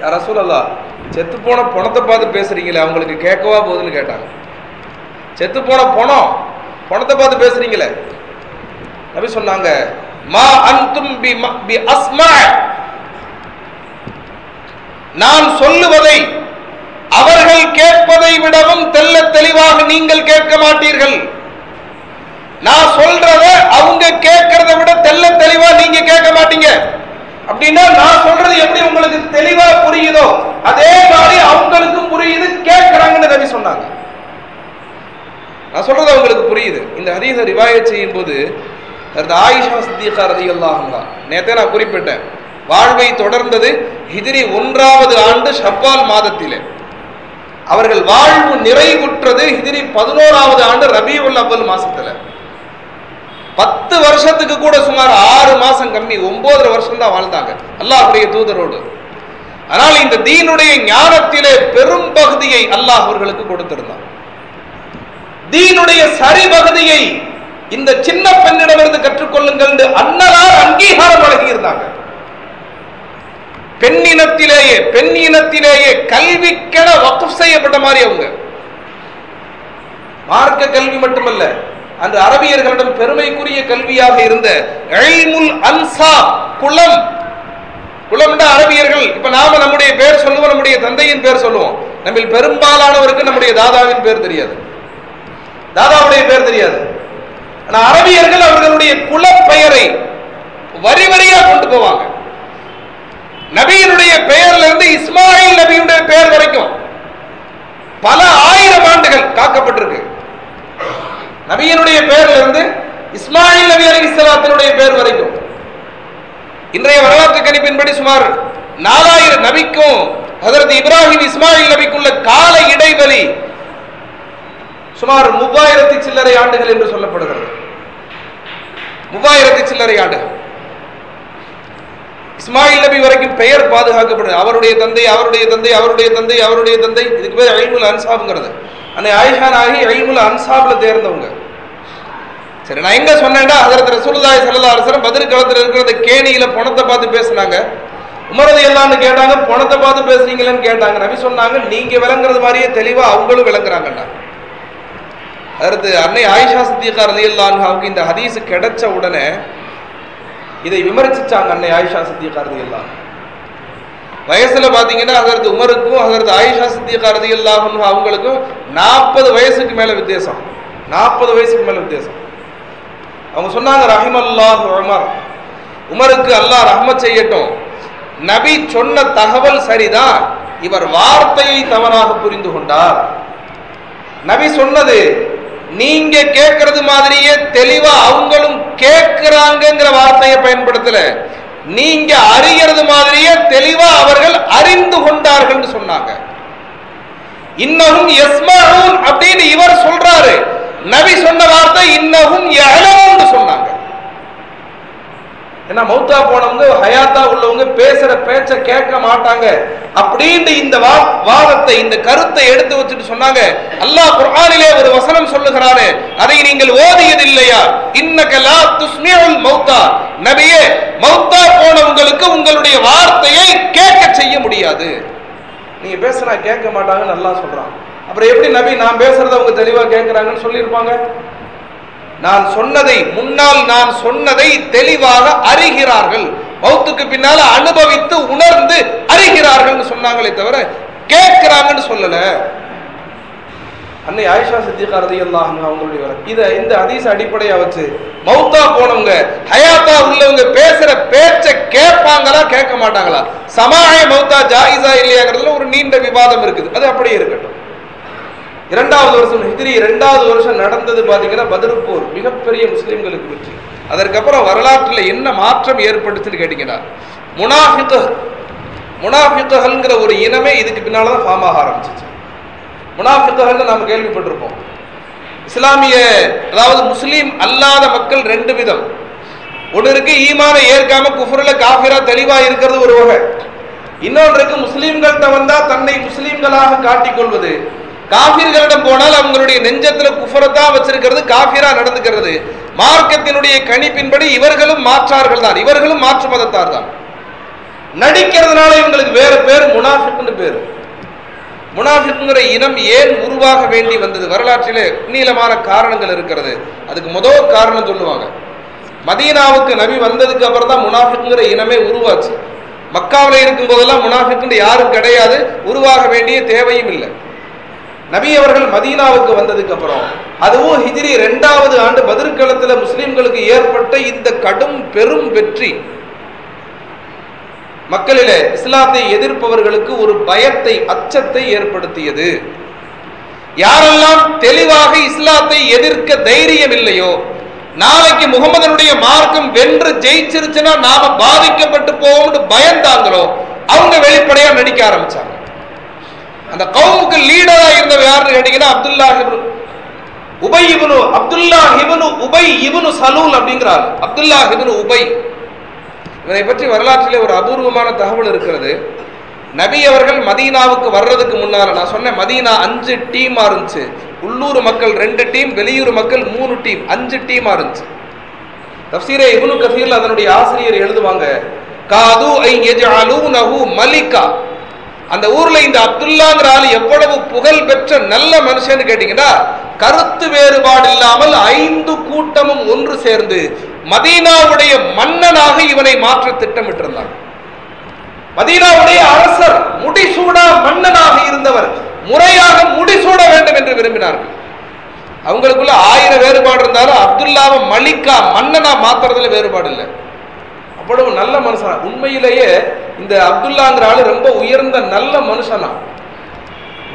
யார் சொல்லலா செத்து போன பணத்தை பார்த்து பேசுறீங்களே அவங்களுக்கு கேட்கவா போகுதுன்னு கேட்டாங்க. செத்து போன பணம் பணத்தை பார்த்து பேசுறீங்களே. அப்படி சொன்னாங்க மா அன்தும் பி பி அஸ்மா. நான் சொல்லுவதை அவர்கள் கேட்பதை விடவும் தெள்ள தெளிவாக நீங்கள் கேட்க மாட்டீர்கள். நான் சொல்றத அவங்க கேட்கறத விட தெள்ள தெளிவா நீங்க கேட்க மாட்டீங்க. அப்படின்னா நான் சொல்றது எப்படி உங்களுக்கு தெளிவா புரியுதோ அதே மாதிரி அவங்களுக்கும் புரியுது கேட்கறாங்கன்னு ரவி சொன்னாங்க. நான் சொல்றது அவங்களுக்கு புரியுது. இந்த ஹரீச ரிவாயத் செய்யும் போது அந்த ஆயிஷா சித்திகா ரதியல்லாஹு நேத்தே நான் குறிப்பிட்டேன். வாழ்வை தொடர்ந்தது ஹிஜ்ரி ஒன்றாவது ஆண்டு ஷப்பால் மாதத்திலே. அவர்கள் வாழ்வு நிறைவுற்றது ஹிஜ்ரி பதினோராவது ஆண்டு ரபியுல் அவ்வல் மாசத்துல. பத்து வருஷத்துக்கு கூட சுமார் ஆறு மாசம் கம்மி ஒன்பதரை வருஷம் தான் வாழ்ந்தாங்க. அல்லாஹுடைய தூதரோடு. ஆனால் இந்த தீனுடைய ஞானத்திலே பெரும் பகுதியை அல்லாஹ் அவர்களுக்கு கொடுத்திருந்தான். தீனுடைய சரி பகுதியை இந்த சின்ன பெண்ணிடமிருந்து கற்றுக்கொள்ளுங்கள் என்று அன்னலார் அங்கீகாரம் வழங்கியிருந்தாங்க. பெண்ணினத்திலேயே பெண்ணினத்திலேயே கல்விக்கென வக்குப் செய்யப்பட்ட மாதிரி அவங்க. மார்க்க கல்வி மட்டுமல்ல அந்த அரபியர்களிடம் பெருமைக்குரிய கல்வியாக இருந்த எல்முல் அன்சா குலம் குலம்னா அரபியர்கள். இப்ப நாம நம்முடைய பேர் சொல்லுவோம் நம்முடைய தந்தையின் பேர் சொல்லுவோம். நம்ம பெரும்பாலானவருக்கு நம்முடைய தாதாவின் பேர் தெரியாது. தாதாவுடைய பேர் தெரியாது. அரபியர்கள் அவர்களுடைய குலப்பெயரை வரி வரியா கொண்டு போவாங்க. நபியினுடைய பெயர்ல இருந்து இஸ்மாயில் நபியுடைய பெயர் வரைக்கும் பல ஆயிரம் ஆண்டுகள் காக்கப்பட்டிருக்கு. நபியினுடைய பெயர்ல இருந்து இஸ்மாயில் நபி அலி இஸ்லாத்தினுடைய பெயர் வரைக்கும். இன்றைய வரலாற்று கணிப்பின்படி சுமார் நாலாயிரம் நபிக்கும் அதற்கு இப்ராஹிம் இஸ்மாயில் நபிக்குள்ள கால இடைவெளி சுமார் மூவாயிரத்தி சில்லறை ஆண்டுகள் என்று சொல்லப்படுகிறது. மூவாயிரத்தி சில்லறை ஆண்டுகள். இஸ்மாயில் நபி வரைக்கும் பெயர் பாதுகாக்கப்படுது. அவருடைய தந்தை அவருடைய தந்தை அவருடைய தந்தை அவருடைய தந்தை இதுக்கு பேர் அழிமுல் அன்சாப்ங்கிறது. அன்னை ஆயிஷா நாகி அழிமுல் அன்சாப்ல தேர்ந்தவங்க. சரி நான் எங்க சொன்னேன்டா ஹதரத் ரசூலுல்லாஹி ஸல்லல்லாஹு அலைஹி வஸல்லம் பதிர் இருக்கிற அந்த கேணியில பணத்தை பார்த்து பேசினாங்க. உமரது எல்லாம்னு கேட்டாங்க பணத்தை பார்த்து பேசுறீங்களேன்னு கேட்டாங்க. நபி சொன்னாங்க நீங்க விளங்குறது மாதிரியே தெளிவா அவங்களும் விளங்குறாங்கண்ணா. அடுத்து அன்னை ஆயிஷா சித்திகா ரலியல்லாஹு அன்ஹாவுக்கு இந்த ஹதீஸ் கிடைச்ச உடனே இதை விமர்சிச்சாங்க அன்னை ஆயிஷா சித்திகா ரலியல்லாஹு வயசுல பாத்தீங்கன்னா அகரது உமருக்கும் ஹதரத் ஆயிஷா சித்திகா ரலியல்லாஹு அவங்களுக்கும் நாற்பது வயசுக்கு மேல வித்தியாசம். நாற்பது வயசுக்கு மேல வித்தியாசம். அவங்க சொன்னாங்க ரஹிமல்லாஹ் உமர் உமருக்கு அல்லாஹ் ரஹ்மத் செய்யட்டும். நபி சொன்ன தகவல் சரிதான். இவர் வார்த்தையை தவறாக புரிந்து கொண்டார். நபி சொன்னது நீங்க கேட்கறது மாதிரியே தெளிவா அவங்களும் கேட்கிறாங்கிற வார்த்தையை பயன்படுத்தல. நீங்க அறிகிறது மாதிரியே தெளிவா அவர்கள் அறிந்து கொண்டார்கள் சொன்னாங்க. இன்னகும் எஸ்மரூன் அப்படின்னு இவர் சொல்றாரு. நபி சொன்ன வார்த்தை இன்னகும் எழவும் சொன்னாங்க. ஏன்னா மௌத்தா போனவங்க ஹயாத்தா உள்ளவங்க பேசுற பேச்ச கேட்க மாட்டாங்க. அப்படின்னு இந்த வா- வாதத்தை இந்த கருத்தை எடுத்து வச்சுட்டு சொன்னாங்க. அல்லாஹ் குர்ஆனிலே ஒரு வசனம் சொல்லுகிறாரு அதை நீங்கள் ஓதியது இல்லையா இன்னக லா துஸ்மியுல் மௌத்தா. நபியே மௌத்தா போனவங்களுக்கு உங்களுடைய வார்த்தையை கேட்க செய்ய முடியாது. நீங்க பேசுனா கேட்க மாட்டாங்கன்னு நல்லா சொல்றான். அப்புறம் எப்படி நபி நான் பேசுறத அவங்க தெளிவா கேட்கிறாங்கன்னு சொல்லியிருப்பாங்க? நான் சொன்னதை முன்னால் நான் சொன்னதை தெளிவாக அறிகிறார்கள். மௌத்துக்கு பின்னால அனுபவித்து உணர்ந்து அறிகிறார்கள் சொன்னாங்களே தவிர கேட்கிறாங்கன்னு சொல்லல. அன்னை ஆயிஷா சித்திகா ரதியல்லாஹு அவங்களுடைய வர இத இந்த அதிச அடிப்படையா வச்சு மௌத்தா போனவங்க ஹயாத்தா உள்ளவங்க பேசுற பேச்ச கேட்பாங்களா கேட்க மாட்டாங்களா? சமாய மௌத்தா ஜாயிசா இல்லையாங்கிறதுல ஒரு நீண்ட விவாதம் இருக்குது. அது அப்படியே இருக்கட்டும். இரண்டாவது வருஷம் ஹிஜ்ரி இரண்டாவது வருஷம் நடந்தது பார்த்தீங்கன்னா பதில் போர் மிகப்பெரிய முஸ்லீம்களுக்கு வெற்றி. அதற்கப்புறம் வரலாற்றில் என்ன மாற்றம் ஏற்பட்டுச்சுன்னு கேட்டீங்கன்னா முனாஃபிக்கு முனாஃபிக்குகள்ங்கிற ஒரு இனமே இதுக்கு பின்னால் தான் ஃபார்ம் ஆக ஆரம்பிச்சிச்சு. முனாஃபிக்குகள்னு நாம் கேள்விப்பட்டிருப்போம். இஸ்லாமிய அதாவது முஸ்லீம் அல்லாத மக்கள் ரெண்டு விதம். ஒன்று இருக்கு ஈமானை ஏற்காம குஃபுரில் காஃபிரா தெளிவாக இருக்கிறது ஒரு வகை. இன்னொன்று இருக்கு முஸ்லீம்கள்ட்ட வந்தால் தன்னை முஸ்லீம்களாக காட்டிக் கொள்வது காபிர்களிடம் போனால் அவங்களுடைய நெஞ்சத்துல குஃபரத்தான் வச்சிருக்கிறது காபிரா நடந்துக்கிறது. மார்க்கத்தினுடைய கணிப்பின்படி இவர்களும் மாற்றார்கள் தான். இவர்களும் மாற்று மதத்தார் தான். நடிக்கிறதுனால இவங்களுக்கு வேற பேர் முனாஃபிக்னு பேர். முனாஃபிக்குங்கிற இனம் ஏன் உருவாக வேண்டி வந்தது? வரலாற்றிலே நீளமான காரணங்கள் இருக்கிறது. அதுக்கு முதல் காரணம் சொல்லுவாங்க. மதீனாவுக்கு நபி வந்ததுக்கு அப்புறம் தான் முனாஃபிக்குங்கிற இனமே உருவாச்சு. மக்காவில் இருக்கும் போதெல்லாம் முனாஃபிக்குன்னு யாரும் கிடையாது. உருவாக வேண்டிய தேவையும் இல்லை. நபி அவர்கள் மதீனாவுக்கு வந்ததுக்கு அப்புறம் அதுவும் ஹிஜ்ரி இரண்டாவது ஆண்டு பதிர்களத்துல முஸ்லிம்களுக்கு ஏற்பட்ட இந்த கடும் பெரும் வெற்றி. மக்களிலே இஸ்லாத்தை எதிர்ப்பவர்களுக்கு ஒரு பயத்தை அச்சத்தை ஏற்படுத்தியது. யாரெல்லாம் தெளிவாக இஸ்லாத்தை எதிர்க்க தைரியம் இல்லையோ நாளைக்கு முகமதனுடைய மார்க்கம் வென்று ஜெயிச்சிருச்சுன்னா நாம பாதிக்கப்பட்டு போவோம்னு பயந்தாங்களோ அவங்க வெளிப்படையா நடிக்க ஆரம்பிச்சாங்க. அந்த கவுமுக்கு லீடரா இருந்தவர் யாருன்னு கேட்டீங்கன்னா அப்துல்லா ஹிபனு உபை இப்னு அப்துல்லா ஹிபனு உபை இவனு சலூல் அப்படிங்கிறார். அப்துல்லா ஹிபனு உபை. இவரை பற்றி வரலாற்றிலே ஒரு அபூர்வமான தகவல் இருக்கிறது. நபி அவர்கள் மதீனாவுக்கு வர்றதுக்கு முன்னால நான் சொன்னேன் மதீனா அஞ்சு டீமா இருந்துச்சு. உள்ளூர் மக்கள் ரெண்டு டீம் வெளியூர் மக்கள் மூணு டீம் அஞ்சு டீமா இருந்துச்சு. தப்சீரே இபுனு கசீர்ல அதனுடைய ஆசிரியர் எழுதுவாங்க காது ஐ யஜஅலூனஹு மலிகா அந்த ஊர்ல இந்த அப்துல்லாங்கிற ஆள் எவ்வளவு புகழ் பெற்ற நல்ல மனுஷன்னு கேட்டீங்கன்னா கருத்து வேறுபாடு இல்லாமல் ஐந்து கூட்டமும் ஒன்று சேர்ந்து மதீனாவுடைய மன்னனாக இவனை மாற்ற திட்டமிட்டிருந்தாங்க. மதீனாவுடைய அரசர் முடிசூடா மன்னனாக இருந்தவர் முறையாக முடிசூட வேண்டும் என்று விரும்பினார்கள். அவங்களுக்குள்ள ஆயிரம் வேறுபாடு இருந்தாலும் அப்துல்லாவை மலிக்கா மன்னனா மாத்துறதுல வேறுபாடு இல்லை. இவ்வளவு நல்ல மனுஷனா? உண்மையிலேயே இந்த அப்துல்லாங்கிற ஆளு ரொம்ப உயர்ந்த நல்ல மனுஷனா.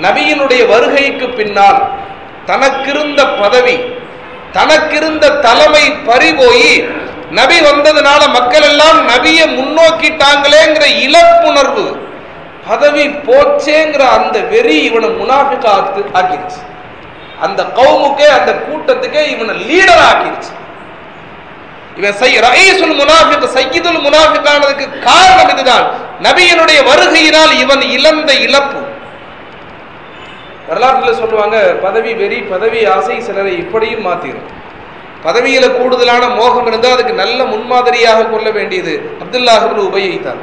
நபியினுடைய வருகைக்கு பின்னால் தனக்கிருந்த பதவி தனக்கிருந்த தலைமை பறிபோய் நபி வந்ததுனால மக்கள் எல்லாம் நபியை முன்னோக்கிட்டாங்களேங்கிற இழப்புணர்வு பதவி போச்சேங்கிற அந்த வெறி இவனை முனாஃபிக்கா ஆக்கிடுச்சு அந்த கவுமுக்கே அந்த கூட்டத்துக்கே இவனை லீடர் ஆக்கிடுச்சு இவன் சை ரயீசுல் முனாஃபிக் சையீதுல் முனாஃபிக்கானதுக்கு காரணம் இதுதான். நபியினுடைய வருகையினால் இவன் இழந்த இழப்பு. வரலாற்றில் சொல்லுவாங்க பதவி வெறி பதவி ஆசை சிலரை இப்படியும் மாத்திரும். பதவியில கூடுதலான மோகம் இருந்தால் அதுக்கு நல்ல முன்மாதிரியாக கொள்ள வேண்டியது அப்துல்லாஹிபின் உபயோகித்தார்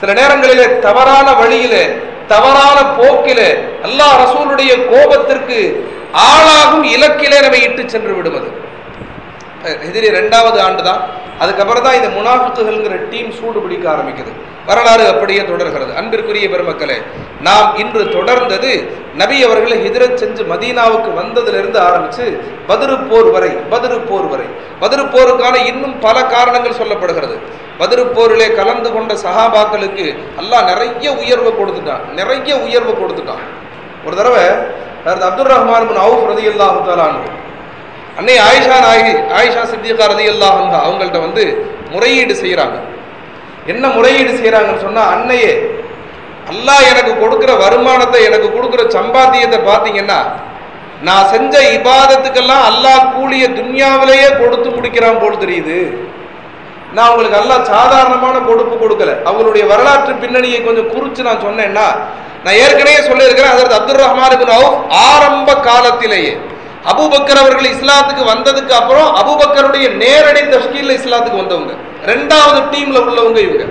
சில நேரங்களிலே தவறான வழியிலே தவறான போக்கிலே அல்லாஹ் ரசூலுடைய கோபத்திற்கு ஆளாகும் இலக்கிலே நம்ம இட்டு சென்று விடுவது எதிரி ரெண்டாவது ஆண்டு தான் அதுக்கப்புறம் தான் இந்த முனாஃபிக்குகள்ங்கிற டீம் சூடு பிடிக்க ஆரம்பிக்குது. வரலாறு அப்படியே தொடர்கிறது. அன்பிற்குரிய பெருமக்களே நாம் இன்று தொடர்ந்தது நபி அவர்களை ஹிஜரத் செஞ்சு மதீனாவுக்கு வந்ததிலிருந்து ஆரம்பித்து பதிரு போர் வரை பதிரு போர் வரை. பதிரு போருக்கான இன்னும் பல காரணங்கள் சொல்லப்படுகிறது. பதிரு போரிலே கலந்து கொண்ட சஹாபாக்களுக்கு அல்லாஹ் நிறைய உயர்வு கொடுத்துட்டான். நிறைய உயர்வு கொடுத்துட்டான். ஒரு தடவை அப்துல் ரஹ்மான் அவுஃப் ரதி ரதியல்லாஹு தாலான்னு அன்னை ஆயிஷா நாயகி ஆயிஷா சித்திகா ரதி அல்லாஹ் அவங்கள்ட்ட வந்து முறையீடு செய்கிறாங்க என்ன முறையீடு செய்கிறாங்கன்னு சொன்னால் அன்னையே அல்லாஹ் எனக்கு கொடுக்குற வருமானத்தை எனக்கு கொடுக்குற சம்பாத்தியத்தை பார்த்தீங்கன்னா நான் செஞ்ச இபாதத்துக்கெல்லாம் அல்லாஹ் கூலிய துன்யாவிலேயே கொடுத்து முடிக்கிறான் போல் தெரியுது. நான் உங்களுக்கு எல்லாம் சாதாரணமான கொடுப்பு கொடுக்கல. அவங்களுடைய வரலாற்று பின்னணியை கொஞ்சம் குறித்து நான் சொன்னேன்னா நான் ஏற்கனவே சொல்லியிருக்கிறேன் அதற்கு அப்துல் ரஹ்மான் இப்னு ஆரம்ப காலத்திலேயே அபுபக்கர் அவர்கள் இஸ்லாத்துக்கு வந்ததுக்கு அப்புறம் அபுபக்கருடைய நேரடி தஷ்கீல்ல இஸ்லாத்துக்கு வந்தவங்க. ரெண்டாவது டீம்ல உள்ளவங்க இவங்க.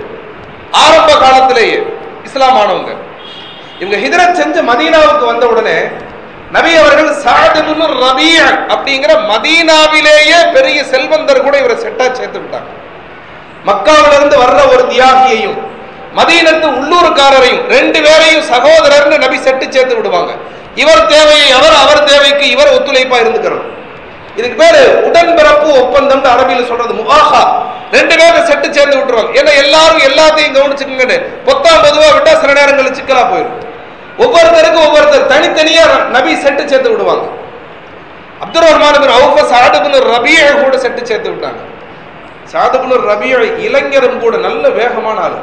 ஆரம்ப காலத்திலேயே இஸ்லாம் ஆனவங்க. இவங்க ஹிஜரத் செஞ்சு மதீனாவுக்கு வந்த உடனே நபி அவர்கள் சாதுபுன் ரபிய அப்படிங்கிற மதீனாவிலேயே பெரிய செல்வந்தர் கூட இவரை செட்டா சேர்த்து விட்டாங்க. மக்காவிலிருந்து வர்ற ஒரு தியாகியையும் மதீனத்து உள்ளூர்காரரையும் ரெண்டு பேரையும் சகோதரர்னு நபி செட்டு சேர்த்து விடுவாங்க. இவர் தேவையை அவர் அவர் தேவைக்கு இவர் ஒத்துழைப்பா இருந்துக்கிறோம் இதுக்கு பேரு உடன்பிறப்பு ஒப்பந்தம் அரபியில் சொல்றது முகாஹா. ரெண்டு பேரும் செட்டு சேர்ந்து விட்டுருவாங்க. ஏன்னா எல்லாரும் எல்லாத்தையும் கவனிச்சுக்கங்கன்னு. பொத்தாம் பொதுவா விட்டா சில நேரங்களில் சிக்கலா போயிடும். ஒவ்வொருத்தருக்கும் ஒவ்வொருத்தர் தனித்தனியா நபி செட்டு சேர்த்து விடுவாங்க. அப்துல் ரஹ்மான் பின் அவுஃப சாது ரபியை கூட செட்டு சேர்த்து விட்டாங்க. சாது ரபியை இளைஞரும் கூட நல்ல வேகமான ஆள்.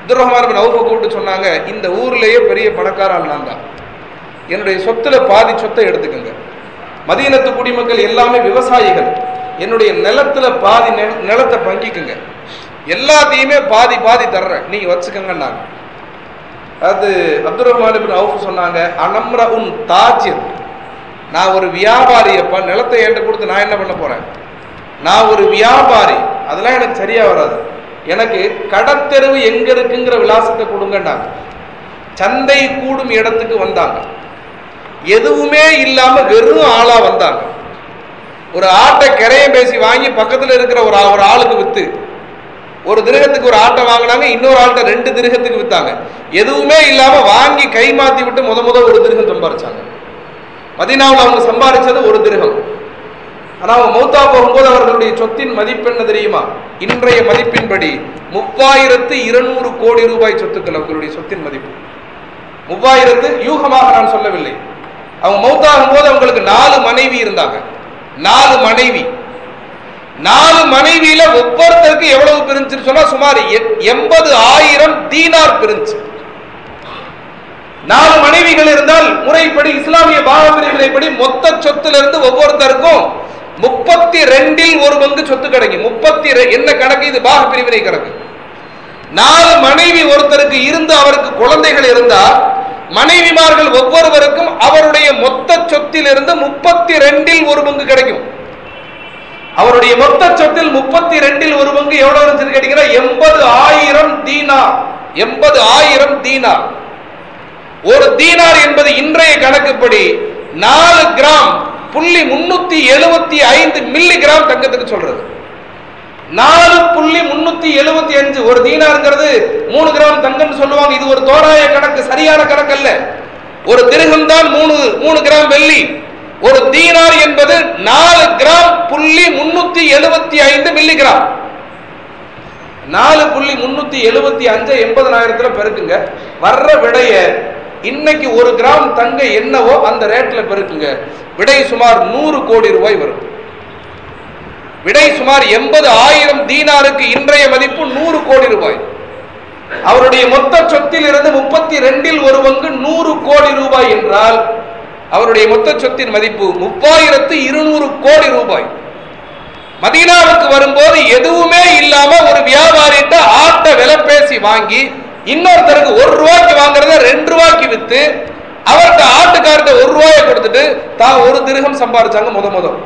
அப்துல் ரஹ்மான் பின் அவுஃப கூப்பிட்டு சொன்னாங்க இந்த ஊர்லயே பெரிய பணக்கார ஆள் நான் தான். என்னுடைய சொத்துல பாதி சொத்தை எடுத்துக்கோங்க. மதியனத்து குடிமக்கள் எல்லாமே விவசாயிகள். என்னுடைய நிலத்துல பாதி நிலத்தை பங்கிக்குங்க. எல்லாத்தையுமே பாதி பாதி தர்றேன். நீங்க வச்சுக்கோங்கன்னாங்க அது அப்துல் ரஹ்மான் அவுஃப் சொன்னாங்க அனம்ர உன் தாஜிர். நான் ஒரு வியாபாரி அப்பா நிலத்தை ஏற்ற கொடுத்து நான் என்ன பண்ண போறேன்? நான் ஒரு வியாபாரி. அதெல்லாம் எனக்கு சரியா வராது. எனக்கு கடத்தெருவு எங்க இருக்குங்கிற விலாசத்தை கொடுங்கன்னாங்க. சந்தை கூடும் இடத்துக்கு வந்தாங்க. எதுவுமே இல்லாம வெறும் ஆளா வந்தாங்க. ஒரு ஆட்டை கிரையம் பேசி வாங்கி பக்கத்துல இருக்கிற ஒரு ஒரு ஆளுக்கு வித்து. ஒரு திருகத்துக்கு ஒரு ஆட்டை வாங்கினாங்க இன்னொரு ஆள்கிட்ட ரெண்டு திருகத்துக்கு வித்தாங்க. எதுவுமே இல்லாம வாங்கி கை மாத்தி விட்டு முத முத ஒரு திருகம் சம்பாரிச்சாங்க. மதினாவில் அவங்க சம்பாரிச்சது ஒரு திருகம். ஆனா அவங்க மௌத்தா போகும்போது அவர்களுடைய சொத்தின் மதிப்பு என்ன தெரியுமா? இன்றைய மதிப்பின்படி முப்பாயிரத்து இருநூறு கோடி ரூபாய் சொத்துக்கள் அவர்களுடைய சொத்தின் மதிப்பு. மூவாயிரத்து யூகமாக நான் சொல்லவில்லை. அவங்க மௌத்தாகும் போது அவங்களுக்கு நாலு மனைவி இருந்தாங்க. நாலு மனைவி. நாலு மனைவியில ஒவ்வொருத்தருக்கு எவ்வளவு பிரிஞ்சுன்னு சொன்னா சுமார் எண்பது ஆயிரம் தீனார் பிரிஞ்சு. நாலு மனைவிகள் இருந்தால் முறைப்படி இஸ்லாமிய பாரம்பரியப்படி மொத்த சொத்திலிருந்து ஒவ்வொருத்தருக்கும் முப்பத்தி ரெண்டில் ஒரு பங்கு சொத்து கிடைக்கும். முப்பத்தி ரெ- என்ன கணக்கு? இது பாக பிரிவினை கணக்கு. நாலு மனைவி ஒருத்தருக்கு இருந்து அவருக்கு குழந்தைகள் இருந்தா மனைவிமார்கள் ஒவ்வொருவருக்கும் அவருடைய மொத்த சொத்திலிருந்து முப்பத்தி ரெண்டில் ஒரு பங்கு கிடைக்கும். அவருடைய மொத்த சொத்தில் முப்பத்தி ரெண்டில் ஒரு பங்கு எவ்வளவு இருந்துச்சு கேட்டீங்கன்னா எண்பது ஆயிரம் தீனார். எண்பது ஆயிரம் தீனார். ஒரு தீனார் என்பது இன்றைய கணக்குப்படி நாலு கிராம் புள்ளி முன்னூத்தி எழுபத்தி ஐந்து மில்லி கிராம் தங்கத்துக்கு சொல்றது. நாலு புள்ளி முன்னூத்தி எழுபத்தி அஞ்சு ஒரு தீனாருங்கிறது மூணு கிராம் தங்கம்னு சொல்லுவாங்க. இது ஒரு தோராய கணக்கு சரியான கணக்கு அல்ல ஒரு திருகம் தான் மூணு மூணு கிராம் வெள்ளி. ஒரு தீனார் என்பது நாலு கிராம் புள்ளி முன்னூத்தி எழுபத்தி ஐந்து மில்லி கிராம் நாலு புள்ளி முன்னூத்தி எழுபத்தி அஞ்சு எண்பதனாயிரத்துல பெருக்குங்க. வர்ற விடைய இன்னைக்கு ஒரு கிராம் தங்க என்னவோ அந்த ரேட்ல பெருக்குங்க. விடை சுமார் நூறு கோடி ரூபாய் வரும். விடை சுமார் எண்பது ஆயிரம் தீனாருக்கு இன்றைய மதிப்பு நூறு கோடி ரூபாய். அவருடைய மொத்த சொத்தில் இருந்து முப்பத்தி ரெண்டில் ஒரு பங்கு நூறு கோடி ரூபாய் என்றால் அவருடைய மொத்த சொத்தின் மதிப்பு முப்பாயிரத்து இருநூறு கோடி ரூபாய். மதீனாவுக்கு வரும்போது எதுவுமே இல்லாம ஒரு வியாபாரிட்ட ஆட்ட விலை பேசி வாங்கி இன்னொருத்தருக்கு ஒரு ரூபாய்க்கு வாங்குறத ரெண்டு ரூபாய்க்கு வித்து அவர்கிட்ட ஆட்டுக்கார்ட்ட ஒரு ரூபாயை கொடுத்துட்டு தான் ஒரு திருகம் சம்பாரிச்சாங்க முத முதல்.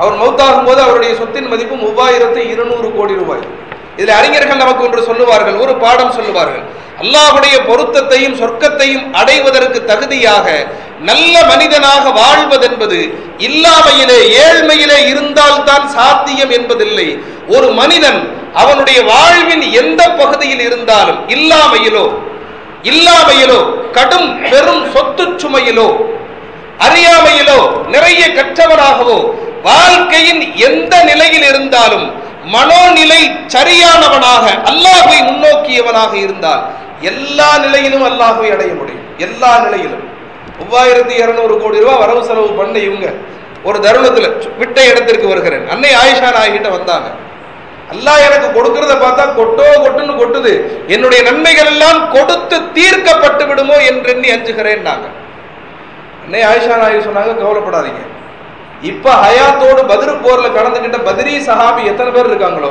அவர் மௌத்தாகும் போது அவருடைய சொத்தின் மதிப்பு மூவாயிரத்து இருநூறு கோடி ரூபாய். இதில் அறிஞர்கள் நமக்கு ஒன்று சொல்லுவார்கள் ஒரு பாடம் சொல்லுவார்கள். அல்லாஹுடைய பொருத்தத்தையும் சொர்க்கத்தையும் அடைவதற்கு தகுதியாக நல்ல மனிதனாக வாழ்வதென்பது இல்லாமையிலே ஏழ்மையிலே இருந்தால்தான் சாத்தியம் என்பதில்லை. ஒரு மனிதன் அவனுடைய வாழ்வின் எந்த பகுதியில் இருந்தாலும் இல்லாமையிலோ இல்லாமையிலோ கடும் பெரும் சொத்து சுமையிலோ அறியாமையிலோ நிறைய கற்றவராகவோ வாழ்க்கையின் எந்த நிலையில் இருந்தாலும் மனோநிலை சரியானவனாக அல்லாஹை முன்னோக்கியவனாக இருந்தால் எல்லா நிலையிலும் அல்லாஹ்வை அடைய முடியும். எல்லா நிலையிலும். மூவாயிரத்தி இருநூறு கோடி ரூபாய் வரவு செலவு பண்ண இவங்க. ஒரு தருணத்தில் விட்ட இடத்திற்கு வருகிறேன். அன்னை ஆயிஷா நாயகிட்ட வந்தாங்க. அல்லாஹ் எனக்கு கொடுக்கறத பார்த்தா கொட்டோ கொட்டுன்னு கொட்டுது. என்னுடைய நன்மைகள் எல்லாம் கொடுத்து தீர்க்கப்பட்டு விடுமோ என்றெண்ணி அஞ்சுகிறேன் நாங்க அன்னை ஆயிஷா நாயகி சொன்னாங்க கவலைப்படாதீங்க. இப்ப ஹயாத்தோடு பதிரு போர்ல கலந்துகிட்ட பதிரி சஹாபி எத்தனை பேர் இருக்காங்களோ?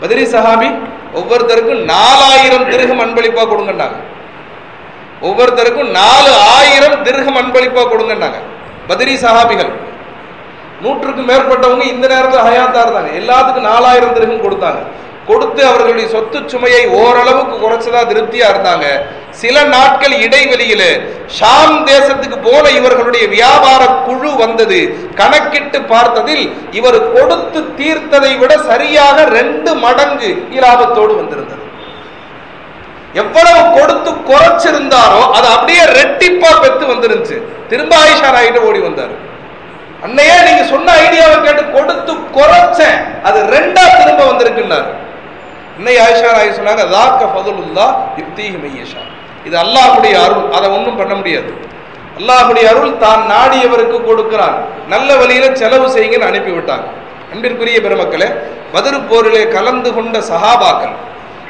பதிரி சஹாபி ஒவ்வொருத்தருக்கும் நாலாயிரம் திருகம் அன்பளிப்பா கொடுங்கன்னாங்க. ஒவ்வொருத்தருக்கும் நாலு ஆயிரம் திருகம் அன்பளிப்பா கொடுங்கன்னாங்க. பதிரி சஹாபிகள். நூற்றுக்கும் மேற்பட்டவங்க இந்த நேரத்தில் ஹயாத்தா இருந்தாங்க. எல்லாத்துக்கும் நாலாயிரம் திருகம் கொடுத்தாங்க. கொடுத்து அவர்களுடைய சொத்து சுமையை ஓரளவுக்கு குறைச்சதா திருப்தியா இருந்தாங்க. சில நாட்கள் இடைவெளியில ஷாம் தேசத்துக்கு போன இவர்களுடைய வியாபார குழு வந்தது. கணக்கிட்டு பார்த்ததில் இவர் கொடுத்து தீர்த்ததை விட சரியாக ரெண்டு மடங்கு இலாபத்தோடு வந்திருந்தது. எவ்வளவு கொடுத்து குறைச்சிருந்தாரோ அது அப்படியே ரெட்டிப்பா பெத்து வந்துருந்துச்சு. திரும்ப ஆயிஷா ராயிட்ட ஓடி வந்தாரு. அன்னையே நீங்க சொன்ன ஐடியாவை கேட்டு கொடுத்து குறைச்சேன். அது ரெண்டா திரும்ப வந்திருக்குன்னாரு. இன்னைக்கு ஆயிஷா ஆகி சொன்னாங்க தாக்க ஃபதுலுல்லா யுக்திஹி மையஷா இது அல்லாஹுடைய அருள் அதை ஒன்றும் பண்ண முடியாது. அல்லாஹுடைய அருள் தான் நாடியவருக்கு கொடுக்கிறான். நல்ல வழியில செலவு செய்யுங்கன்னு அனுப்பிவிட்டாங்க. அன்பிற்குரிய பெருமக்களே பதிரு போரிலே கலந்து கொண்ட சஹாபாக்கள்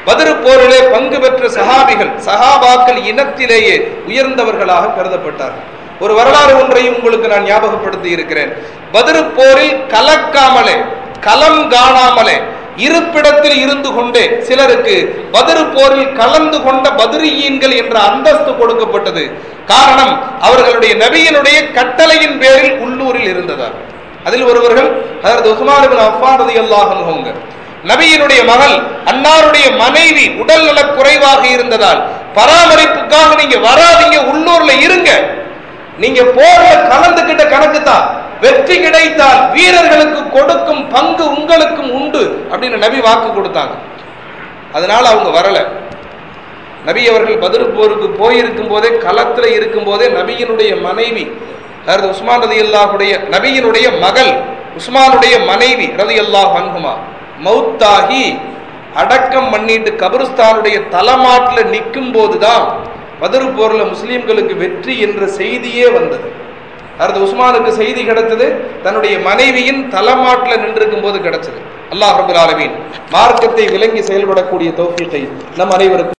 பதிரு போரிலே பங்கு பெற்ற சஹாபிகள் சஹாபாக்கள் இனத்திலேயே உயர்ந்தவர்களாக கருதப்பட்டார்கள். ஒரு வரலாறு ஒன்றையும் உங்களுக்கு நான் ஞாபகப்படுத்தி இருக்கிறேன். பதிரு போரில் கலக்காமலே களம் காணாமலே இருப்பிடத்தில் இருந்து கொண்டே சிலருக்கு பதிரு போரில் கலந்து கொண்ட பதிரியீன்கள் என்ற அந்தஸ்து கொடுக்கப்பட்டது. காரணம் அவர்களுடைய நபியினுடைய கட்டளையின் பேரில் உள்ளூரில் இருந்ததார் அதில் ஒருவர்கள் அதற்கு உஸ்மான் அஃபான் நபியினுடைய மகள் அன்னாருடைய மனைவி உடல் நலக் குறைவாக இருந்ததால் பராமரிப்புக்காக நீங்க வராதீங்க உள்ளூர்ல இருங்க. நீங்க போர்ல கலந்துகிட்ட கணக்கு தான் வெற்றி கிடைத்தால் வீரர்களுக்கு கொடுக்கும் பங்கு உங்களுக்கும் உண்டு அப்படின்னு நபி வாக்கு கொடுத்தாங்க. அதனால அவங்க வரல. நபி அவர்கள் பதில் போருக்கு போயிருக்கும் போதே களத்துல இருக்கும் போதே நபியினுடைய மனைவி அதாவது உஸ்மான் ரதி அல்லாஹுடைய நபியினுடைய மகள் உஸ்மானுடைய மனைவி ரதி அல்லாஹ் அன்ஹுமா மௌத்தாகி அடக்கம் பண்ணிட்டு கபிரிஸ்தானுடைய தலமாட்டில் நிற்கும் போதுதான் பதில் போரில் முஸ்லீம்களுக்கு வெற்றி என்ற செய்தியே வந்தது. அடுத்து உஸ்மானுக்கு செய்தி கிடைத்தது தன்னுடைய மனைவியின் தலமாட்டில் நின்றிருக்கும் போது கிடைச்சது. அல்லாஹ் ரபுல் ஆலமீன் மார்க்கத்தை விளங்கி செயல்படக்கூடிய தௌஃபீகை நம் அனைவருக்கும்